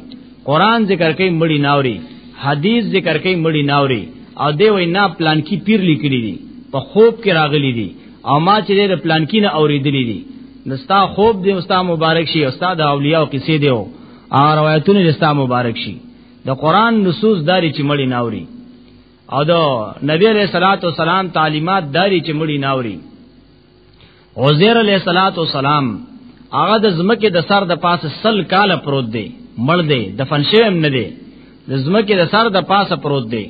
قران ذکر کوي مړی ناوري حدیث ذکر کوي مړی ناوري او دی وینا پلان کې پیر لیکلي دي په خوب کې راغلي دي او ما چې د پلان کې نه اوریدلې دي نستا خوب دی مستا مبارک شي استاد اولیاء او قصې دی او روایتونه نستا مبارک شي د قران نصوص داري چې مړی ناوري او د نبی علیہ الصلوۃ والسلام تعلیمات داري چې مړی ناوري عزیر علیہ الصلات والسلام هغه د زمکه د سر د پاسه سل کاله پروت دی مړ دی دفن شوی نه دی د زمکه د سر د پاسه پروت دی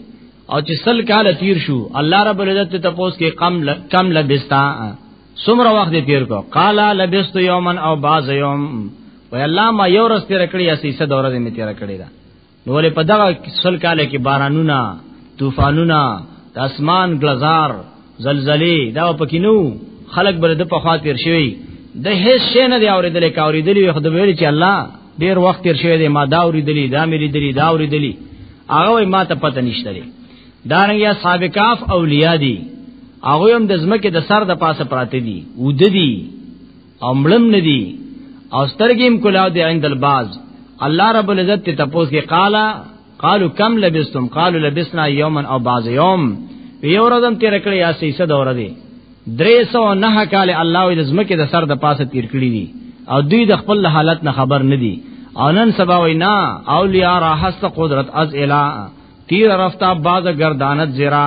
او چې سل کاله تیر شو الله رب العزت ته پوس کې کم ل... کم لبستا سمره وخت تیر کو قال لبست یوما او بعض یوم وی الله ما یو ورځ تیر کړی یا سیسه دوره دې می تیر کړی دا نو له په دغه سل کال کې بارانونه طوفانونه د اسمان غلزار زلزلې دا پکې نو خلک بر د په خاطر شوی د هیڅ شي نه دی اوریدل کا اوریدلی خو د ویل چې الله ډیر وخت تیر شوی دی ما دا اوریدلی دا مې لیدلی دا اوریدلی هغه ما ته پته نشته دی دارنګیا سابقاف اولیاء دی هغه هم د زمکه د سر د پاسه پراته دي ود دي امړم ندی او سترګیم کلاو دی عند الباز الله رب العزت ته تپوس کې قالا قالو کم لبستم قالو لبسنا یوما او بعض یوم یو ورځم تیر کړی یا سیسه دور دی درې سو نه کال الله د زمکه د سر د پاسه تیر کړی دي او دوی د خپل حالت نه خبر نه دي او نن سبا وینا اولیاء راحست قدرت از الا تیر رفتا باز گردانت زرا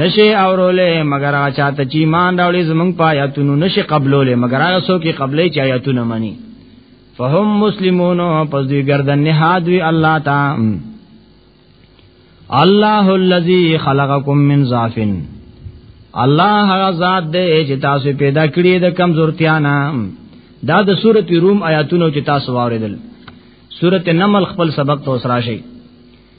نشي اورولې مگر هغه چاته چې ایمان راوړي زمونږ په آیاتونو نشي قبلولې مگر هغه څوک چې قبلې چې آیاتونه مني فهم مسلمون پس دوی گردن نهاد وی الله تا الله الذي خلقكم من ضعف الله هغه ذات دې چې تاسو پیدا کړی د کمزورتیا نه دا د سورته روم آیاتونو چې تاسو واوریدل سورته نمل خپل سبق تو سراشي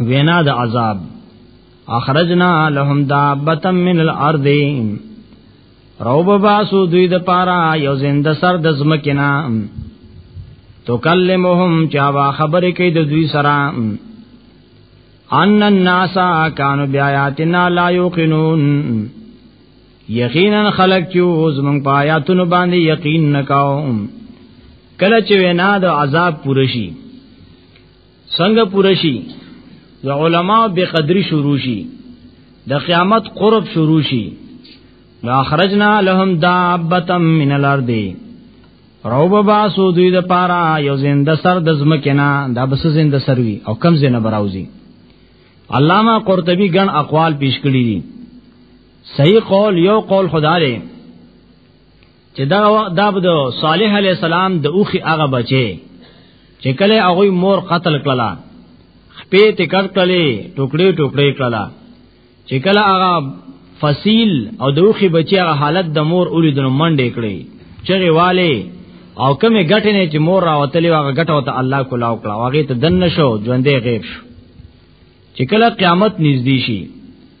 وینا د عذاب اخرجنا لهم دابتا من الارض روب باسو دوی د پارا یو زنده سر د زمکنا تکلمهم چا وا خبر کې د دوی سره ان الناس کانوا بیااتنا لا یوقنون یقینا خلق چې اوس مونږ پایاتونو باندې یقین نکاو کله چې وینا د عذاب پوره شي څنګه پوره شي د علما به قدرې شروع شي د قیامت قرب شروع شي نو اخرجنا لهم دابتا من الارض روب باسو دوی د پارا یو زنده سر د زمکنا دا بس زنده سر وی او کم زنه براوزی علامہ قرطبی ګن اقوال پیش کړی دي صحیح قول یو قول خدای چې دا دا د صالح علی السلام د اوخي هغه بچي چې کله هغه مور قتل کړلا خپې ته کړلې ټوکړې ټوکړې کړلا چې کله هغه فصیل او د اوخي بچي هغه حالت د مور اولیدنو منډې کړې چغه والے او کمه ګټه نه چې مور راوتلې هغه ګټه وته الله کولا او کړه هغه ته دن شو ژوندې غیب شو چې کله قیامت نږدې شي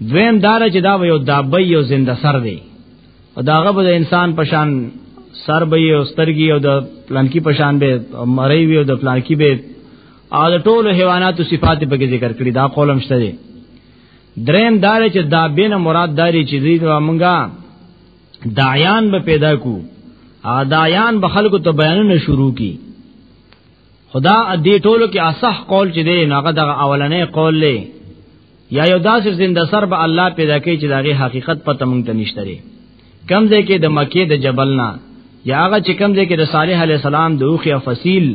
دویم دار چې دا یو دابه یو زنده سر دی او داغه به انسان پشان سر به یو سترګي او د پلانکی پشان به مړی وي او د پلانکی به او د ټولو حیواناتو صفات په کې ذکر کړی دا قولم شته دی دریم دار چې دا بین مراد داری چې دې مونږه دایان به پیدا کو ا دایان به خلکو ته بیانونه شروع کی خدا دې ټولو کې اصح قول چې دی نو هغه دغه اولنې قول لې یا یو داسې زنده سر به الله پیدا کوي چې دغه حقیقت پته مونږ ته نشته لري کم ځای کې د مکه د جبلنا یا هغه چې کم ځای کې د صالح علی السلام د اوخي او فصیل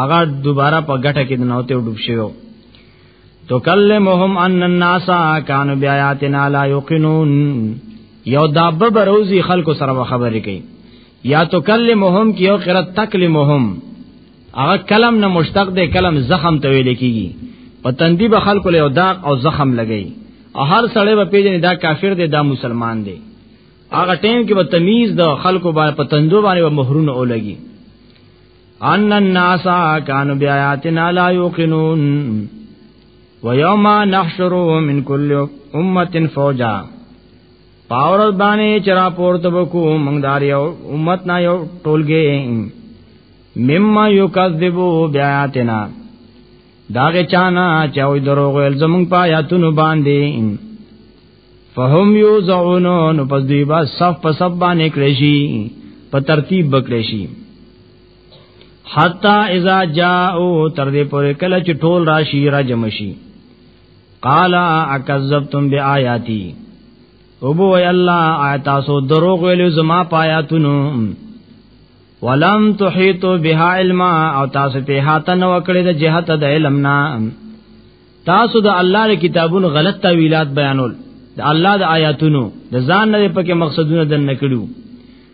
هغه دوباره په ګټه کې نوته ډوب شوی تو کلمهم ان الناس کانوا بیااتنا لا یقنون یو دابه بروزی خلکو سره خبرې کوي یا تکلمهم کې یو قرات تکلمهم هغه کلم نه مشتق دی کلم زخم ته ویل کیږي په تندی به خلکو له داغ او زخم لګی او هر سړی به پیژني دا کافر دی دا مسلمان دی هغه ټیم کې به تمیز د خلکو باندې په تندو باندې به مهرونه اولګي ان الناس كانوا بآياتنا لا يوقنون ويوم نحشر من كل امه فوجا پاورز باندې چرا پورته وکو موږ دار یو امت نه یو ټولګي مما یکذبو بیاتنا داغه چانا چاوي دروغ ول زمون پایاتونو باندې فهم یوزعون نو پس دی با صف په صف باندې کړی شي په ترتیب بکړی شي حتا اذا جاءو تر دې پورې کله چې ټول راشي را جمع شي قال اکذبتم بیااتی او بو وی الله تاسو دروغ ویلو زما پایاتونو ولم تحیتو بها علما او تاسو په هاته نو کړی د جهت د علم نه تاسو د الله د کتابونو غلط تعویلات بیانول د الله د آیاتونو د ځان نه پکې مقصدونه دن نکړو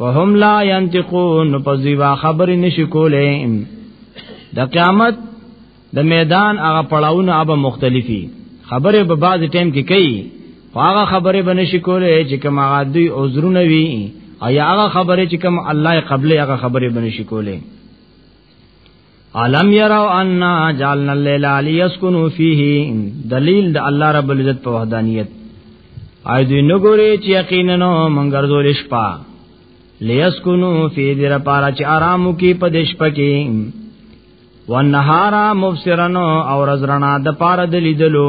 فهم لا ينتقون پزیوا خبر نشی کولې د قیامت د میدان هغه پړاونه اب مختلفي خبره به بعض ټیم کې کوي هغه خبره به نشی کولې چې کوم هغه دوی عذرونه وي او هغه خبره چې کوم الله قبلې هغه خبره به نشی کولې علم يروا ان جعلنا الليل علي يسكنوا فيه دلیل د الله رب العزت په وحدانیت آی دوی نګوري چې یقینا مونږ ګرځول شپه لیسکنو فی دیر پارا چې آرامو کې په دې شپه کې ونهارا مبصرن او رزرنا د پارا د لیدلو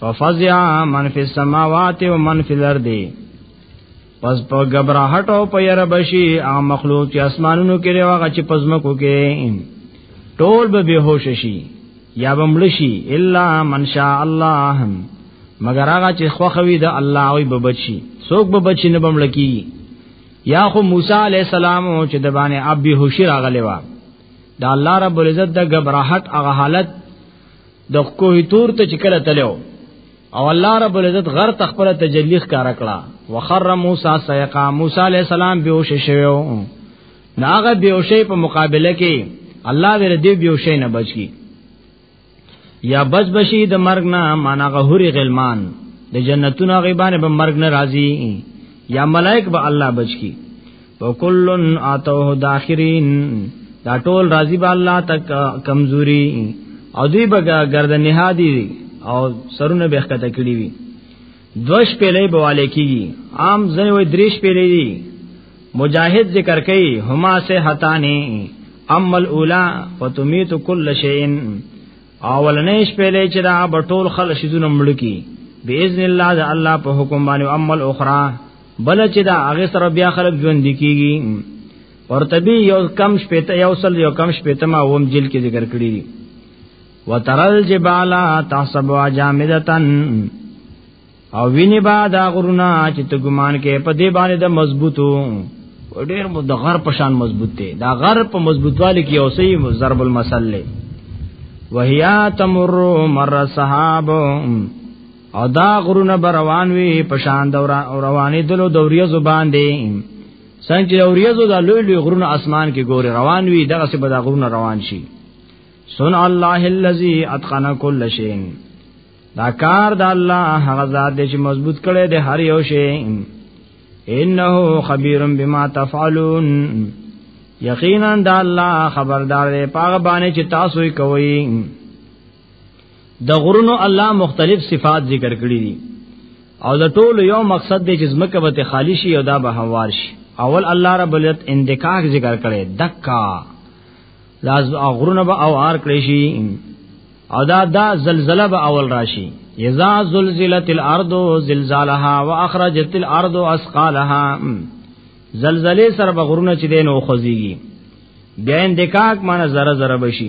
ففزع من فی السماوات و من فی الارض پس په غبرهټ او په ير بشي هغه مخلوق چې اسمانونو کې لري هغه چې پزمکو کې ټول به بهوش شي یا بمړ شي الا من شاء الله مگر هغه چې خوخوي د الله او به بچي څوک به بچي نه بمړ کی یا خو موسی علی السلام چې د باندې اب بهوشي راغلی و دا الله رب العزت د غبرهټ هغه حالت د کوه تور ته چې کله تلو او الله رب العزت غر تخپل تجلی ښکار کړه وخر موسی سیقا موسی علی السلام بیوش شوو ناغه بیوشې په مقابله کې الله ور دې بیوشې نه بچی یا بچ بشی د مرګ نه معنا غهوري غلمان د جنتونو غیبانه به مرګ نه راضی یا ملائک به الله بچ کی وکلن اتوه داخرین دا ټول راضی به الله تک کمزوري او دوی به ګرد نهادي او سرونه به ښکته کړی وي دوش پیلې بواله کیږي عام ځنه وي دریش پیلې دي مجاهد ذکر کوي هما سے حتانی اما الاولى فتمیت كل شيء اولنې شپېلې چې دا بټول خل شیزونه مړکی باذن الله د الله په حکم باندې اما الاخرى بل چې دا هغه سره بیا خلک ژوند کیږي قرطبی یو کم شپته یو سل یو کم شپته ما ووم جیل کې ذکر کړی دی وترل جبال تحسب جامدتن او ویني با دا غرونه چې ته ګمان کې په دې باندې د مضبوطو ډېر مو د غر په شان مضبوط دی دا غر په مضبوطوالي کې او صحیح ضرب المثل له وهیا تمر مر صحابو او دا غرونه بروان وی په شان دور او رواني دلو دوریا زبان دی څنګه چې اوریزو دا لوی لوی غرونه اسمان کې ګوري روان وي دغه څه به دا غرونه روان شي سن الله الذي اتقن كل شيء دا کار د الله هغه ذات دی چې مضبوط کړي د هر یو شی انه خبير بما تفعلون یقینا د الله خبردار دی پاغه باندې چې تاسو یې کوئ د غرونو الله مختلف صفات ذکر کړی دي او د ټولو یو مقصد دی چې زمکه به خالی شي او دا به هموار شي اول الله رب العزت اندکاک ذکر کړي دکا لاز غرونه به او آر کړی شي او دا دا زلزلہ به اول راشي یزا زلزلت الارض زلزالها واخرجت الارض اسقالها زلزلې سره به غرونه چې دین او خوځيږي بیا اندکاک معنی زره زره بشي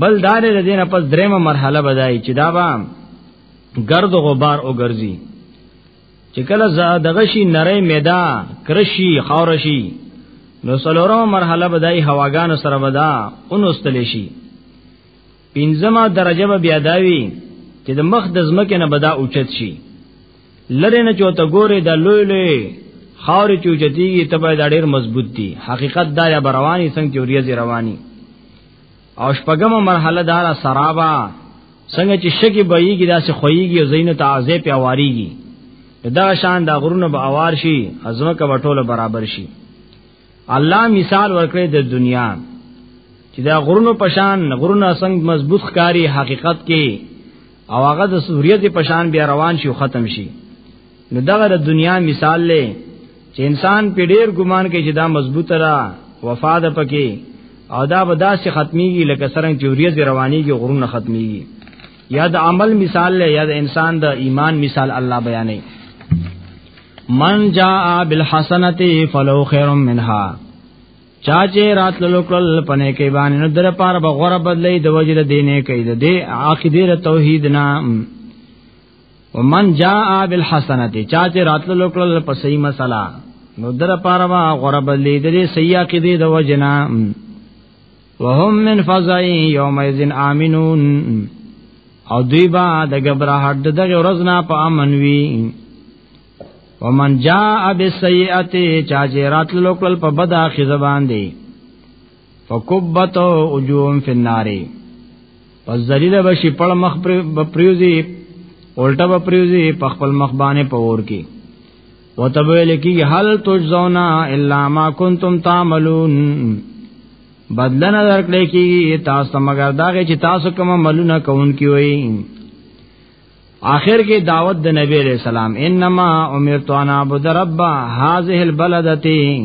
بل دار د دینه پس دریمه مرحله بدای چې دا به گرد غبار او ګرځي چې کله دغه شي نری میدا کرشي خورشي نو سلورمه مرحله بدای هواګانو سره بدا اونستل شي پنځمه درجه به بیا داوي چې د مخ د زمکه نه بدا اوچت شي لره نه چوته ګوره د لوی لوی خاور چوچتیږي تبه دا ډیر مضبوط دي حقیقت دا یا رواني څنګه چې وریا رواني او شپږمه مرحله دار سرابا څنګه چې شګي بېږي داسې خوېږي او زینت عازه په اواریږي دا شان دا غرونه به اوار شي ازمه کا وټوله برابر شي الله مثال ورکړي د دنیا چې دا غرونو پشان غرونه څنګه مضبوط ښکاری حقیقت کې او هغه د سوریت پشان بیا روان شي ختم شي نو دغه د دنیا مثال لې چې انسان په ډیر ګمان کې چې دا مضبوطه را وفا ده پکې او دا به داسې ختميږي لکه سرنګ چې وریځ روانيږي غرونه ختميږي یا د عمل مثال لې یا د انسان د ایمان مثال الله بیانې من جاء بالحسنه فلو خير منها چا چې رات لوکل پنه کې باندې نو در پار بغور بدلې د وجه د دینه کې د دې عقیده توحید نام ومن جاء بالحسنه چا چې راتل لوکل په صحیح مسله نو در پاره وا غره بدلی دې سییا کې دې د وجنا وهم من فزای یوم اذن امنون او دوی با د غبره حد دغه ورځ نه په امن وی ومن جاء بالسیئات چا چې رات لوکل په بد اخی زبان دی فکبتو وجوم فی النار پس ذلیل بشي پړ مخ پر پریوزي الټا به پریوزي په خپل مخ باندې پور کې وتبویل کی هل تجزونا الا ما کنتم تعملون بدلنه درکړې کی تاسو مگر داګه چې تاسو کوم عملونه کوونکی وئ آخر کې دعوت د نبی علیہ السلام انما امرت ان اعبد رب هذه البلدتین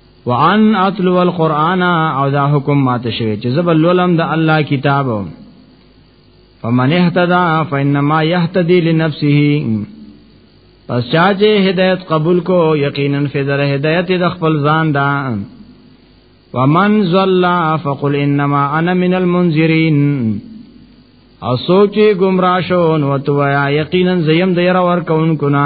وان اتلو القرآن او دا حکم ماته شوی چې زبر لولم د الله کتاب فمن اهتدى فانما يهتدي لنفسه پس چا چې هدایت قبول کو یقینا فذر هدایت د خپل ځان دا ومن ضل فقل انما انا من المنذرين او سوچي گمراه شو نو تو یقینا زیم د ير ور کون کنا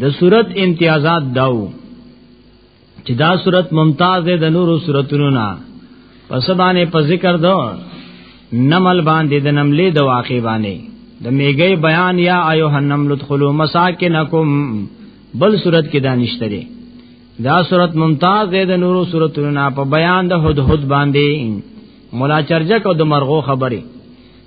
د صورت امتیازات داو چې دا صورت ممتاز ده د نورو صورتونو نه پس باندې په ذکر دو نمل باندې د نملې د واقع باندې د میګي بیان یا ایو هنم لدخلوا مساکنکم بل صورت کې دانشته دي دا صورت ممتاز ده د نورو صورتونو نه په بیان د هدهد باندې مولا چرجک او د مرغو خبره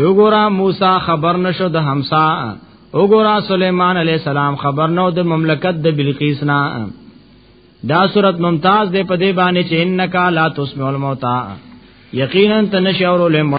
یو ګورا موسی خبر نشو د همسا او ګورا سليمان عليه السلام خبر نو د مملکت د بلقیس نه دا صورت ممتاز ده په دې باندې چې انک لا تسمع الموتى یقینا تنشور له